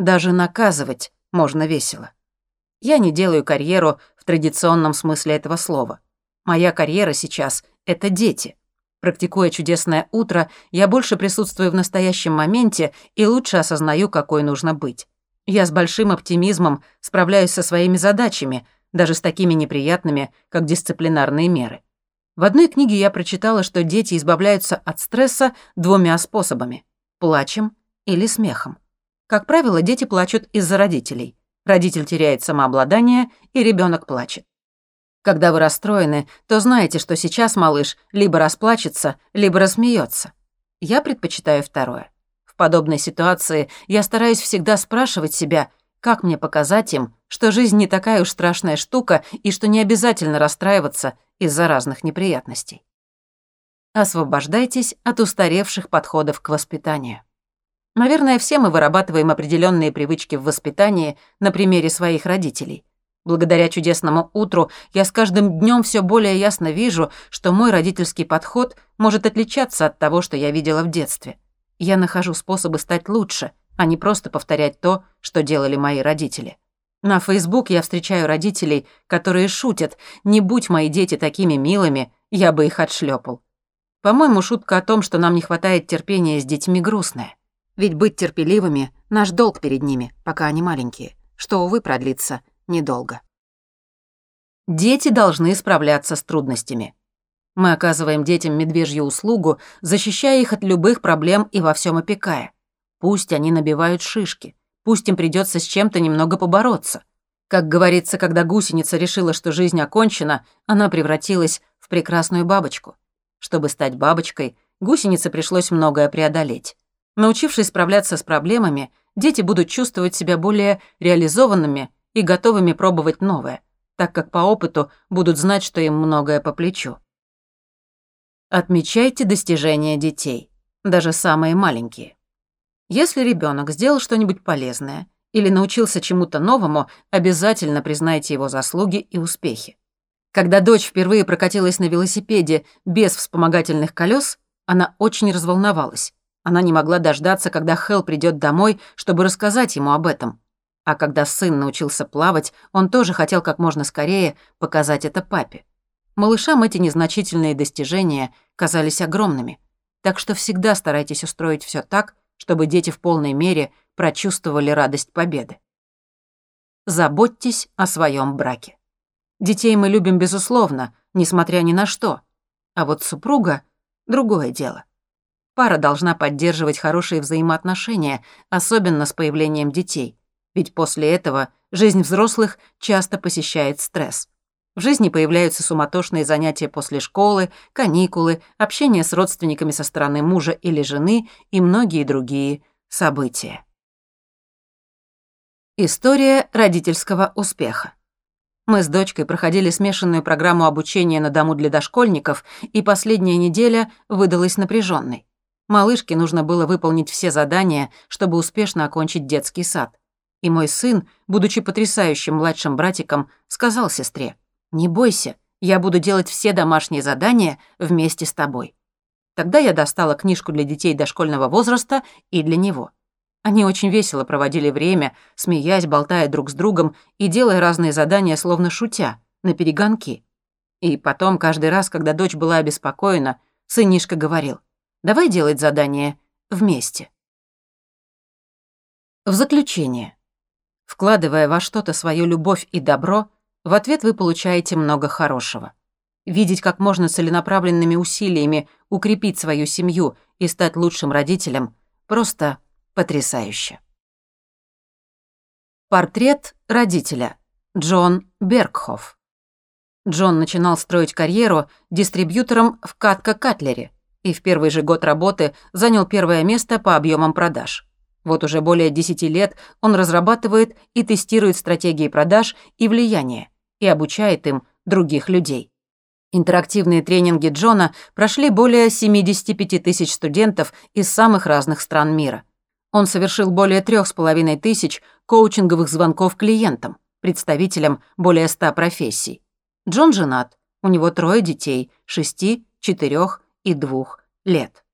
Даже наказывать можно весело. Я не делаю карьеру в традиционном смысле этого слова. Моя карьера сейчас — это дети — Практикуя чудесное утро, я больше присутствую в настоящем моменте и лучше осознаю, какой нужно быть. Я с большим оптимизмом справляюсь со своими задачами, даже с такими неприятными, как дисциплинарные меры. В одной книге я прочитала, что дети избавляются от стресса двумя способами – плачем или смехом. Как правило, дети плачут из-за родителей. Родитель теряет самообладание, и ребенок плачет. Когда вы расстроены, то знаете, что сейчас малыш либо расплачется, либо рассмеется. Я предпочитаю второе. В подобной ситуации я стараюсь всегда спрашивать себя, как мне показать им, что жизнь не такая уж страшная штука и что не обязательно расстраиваться из-за разных неприятностей. Освобождайтесь от устаревших подходов к воспитанию. Наверное, все мы вырабатываем определенные привычки в воспитании на примере своих родителей. Благодаря чудесному утру я с каждым днем все более ясно вижу, что мой родительский подход может отличаться от того, что я видела в детстве. Я нахожу способы стать лучше, а не просто повторять то, что делали мои родители. На Facebook я встречаю родителей, которые шутят, не будь мои дети такими милыми, я бы их отшлепал. По-моему, шутка о том, что нам не хватает терпения с детьми, грустная. Ведь быть терпеливыми — наш долг перед ними, пока они маленькие, что, увы, продлится недолго. Дети должны справляться с трудностями. Мы оказываем детям медвежью услугу, защищая их от любых проблем и во всем опекая. Пусть они набивают шишки, пусть им придется с чем-то немного побороться. Как говорится, когда гусеница решила, что жизнь окончена, она превратилась в прекрасную бабочку. Чтобы стать бабочкой, гусенице пришлось многое преодолеть. Научившись справляться с проблемами, дети будут чувствовать себя более реализованными и готовыми пробовать новое, так как по опыту будут знать, что им многое по плечу. Отмечайте достижения детей, даже самые маленькие. Если ребенок сделал что-нибудь полезное или научился чему-то новому, обязательно признайте его заслуги и успехи. Когда дочь впервые прокатилась на велосипеде без вспомогательных колес, она очень разволновалась. Она не могла дождаться, когда Хелл придет домой, чтобы рассказать ему об этом. А когда сын научился плавать, он тоже хотел как можно скорее показать это папе. Малышам эти незначительные достижения казались огромными. Так что всегда старайтесь устроить все так, чтобы дети в полной мере прочувствовали радость победы. Заботьтесь о своем браке. Детей мы любим безусловно, несмотря ни на что. А вот супруга — другое дело. Пара должна поддерживать хорошие взаимоотношения, особенно с появлением детей — ведь после этого жизнь взрослых часто посещает стресс. В жизни появляются суматошные занятия после школы, каникулы, общение с родственниками со стороны мужа или жены и многие другие события. История родительского успеха. Мы с дочкой проходили смешанную программу обучения на дому для дошкольников, и последняя неделя выдалась напряженной. Малышке нужно было выполнить все задания, чтобы успешно окончить детский сад. И мой сын, будучи потрясающим младшим братиком, сказал сестре, «Не бойся, я буду делать все домашние задания вместе с тобой». Тогда я достала книжку для детей дошкольного возраста и для него. Они очень весело проводили время, смеясь, болтая друг с другом и делая разные задания, словно шутя, на перегонки. И потом, каждый раз, когда дочь была обеспокоена, сынишка говорил, «Давай делать задание вместе». В заключение. Вкладывая во что-то свою любовь и добро, в ответ вы получаете много хорошего. Видеть, как можно целенаправленными усилиями укрепить свою семью и стать лучшим родителем, просто потрясающе. Портрет родителя. Джон Бергхоф. Джон начинал строить карьеру дистрибьютором в Катка-Катлере и в первый же год работы занял первое место по объемам продаж. Вот уже более 10 лет он разрабатывает и тестирует стратегии продаж и влияния и обучает им других людей. Интерактивные тренинги Джона прошли более 75 тысяч студентов из самых разных стран мира. Он совершил более трех с половиной тысяч коучинговых звонков клиентам, представителям более 100 профессий. Джон женат, у него трое детей, шести, четырех и двух лет.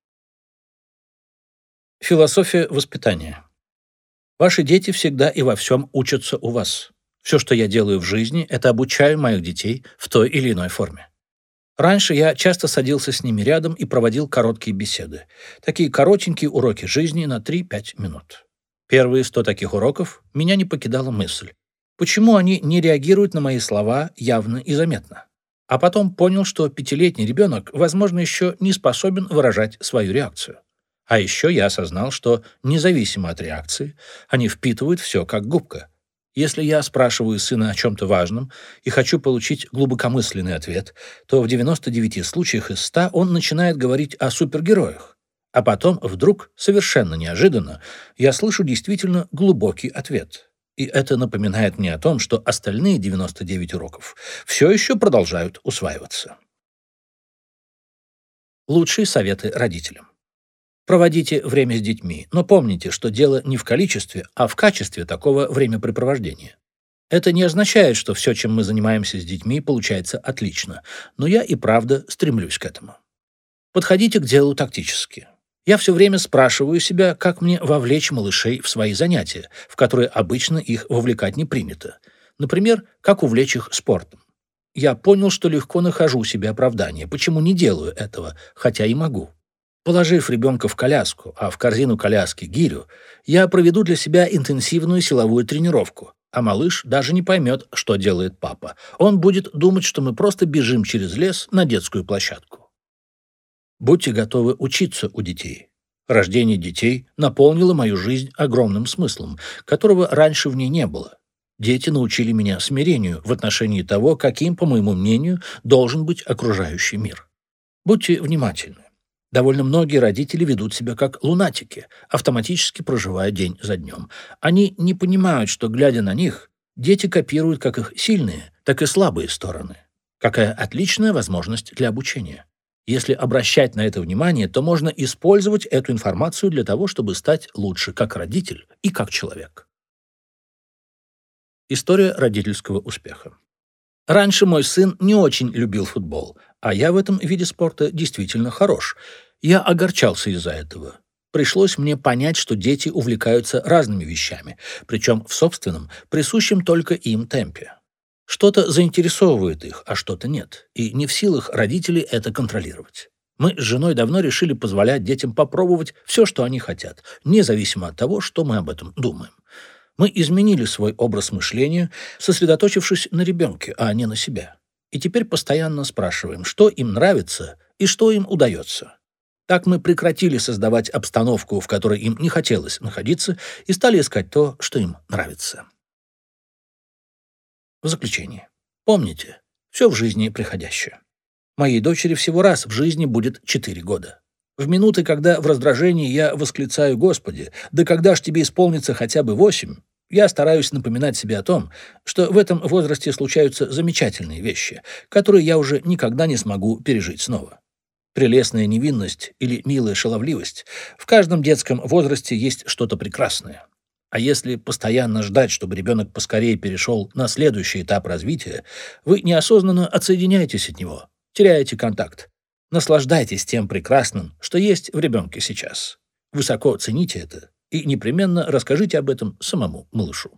Философия воспитания. Ваши дети всегда и во всем учатся у вас. Все, что я делаю в жизни, это обучаю моих детей в той или иной форме. Раньше я часто садился с ними рядом и проводил короткие беседы. Такие коротенькие уроки жизни на 3-5 минут. Первые 100 таких уроков меня не покидала мысль. Почему они не реагируют на мои слова явно и заметно? А потом понял, что пятилетний ребенок, возможно, еще не способен выражать свою реакцию. А еще я осознал, что независимо от реакции, они впитывают все как губка. Если я спрашиваю сына о чем-то важном и хочу получить глубокомысленный ответ, то в 99 случаях из 100 он начинает говорить о супергероях. А потом, вдруг, совершенно неожиданно, я слышу действительно глубокий ответ. И это напоминает мне о том, что остальные 99 уроков все еще продолжают усваиваться. Лучшие советы родителям. Проводите время с детьми, но помните, что дело не в количестве, а в качестве такого времяпрепровождения. Это не означает, что все, чем мы занимаемся с детьми, получается отлично, но я и правда стремлюсь к этому. Подходите к делу тактически. Я все время спрашиваю себя, как мне вовлечь малышей в свои занятия, в которые обычно их вовлекать не принято. Например, как увлечь их спортом. Я понял, что легко нахожу себе оправдание, почему не делаю этого, хотя и могу. Положив ребенка в коляску, а в корзину коляски гирю, я проведу для себя интенсивную силовую тренировку, а малыш даже не поймет, что делает папа. Он будет думать, что мы просто бежим через лес на детскую площадку. Будьте готовы учиться у детей. Рождение детей наполнило мою жизнь огромным смыслом, которого раньше в ней не было. Дети научили меня смирению в отношении того, каким, по моему мнению, должен быть окружающий мир. Будьте внимательны. Довольно многие родители ведут себя как лунатики, автоматически проживая день за днем. Они не понимают, что, глядя на них, дети копируют как их сильные, так и слабые стороны. Какая отличная возможность для обучения. Если обращать на это внимание, то можно использовать эту информацию для того, чтобы стать лучше как родитель и как человек. История родительского успеха. Раньше мой сын не очень любил футбол, а я в этом виде спорта действительно хорош. Я огорчался из-за этого. Пришлось мне понять, что дети увлекаются разными вещами, причем в собственном, присущем только им темпе. Что-то заинтересовывает их, а что-то нет, и не в силах родителей это контролировать. Мы с женой давно решили позволять детям попробовать все, что они хотят, независимо от того, что мы об этом думаем. Мы изменили свой образ мышления, сосредоточившись на ребенке, а не на себя. И теперь постоянно спрашиваем, что им нравится и что им удается. Так мы прекратили создавать обстановку, в которой им не хотелось находиться, и стали искать то, что им нравится. В заключение. Помните, все в жизни приходящее. Моей дочери всего раз в жизни будет 4 года. В минуты, когда в раздражении я восклицаю «Господи, да когда ж тебе исполнится хотя бы восемь?», я стараюсь напоминать себе о том, что в этом возрасте случаются замечательные вещи, которые я уже никогда не смогу пережить снова. Прелестная невинность или милая шаловливость – в каждом детском возрасте есть что-то прекрасное. А если постоянно ждать, чтобы ребенок поскорее перешел на следующий этап развития, вы неосознанно отсоединяетесь от него, теряете контакт. Наслаждайтесь тем прекрасным, что есть в ребенке сейчас. Высоко цените это и непременно расскажите об этом самому малышу.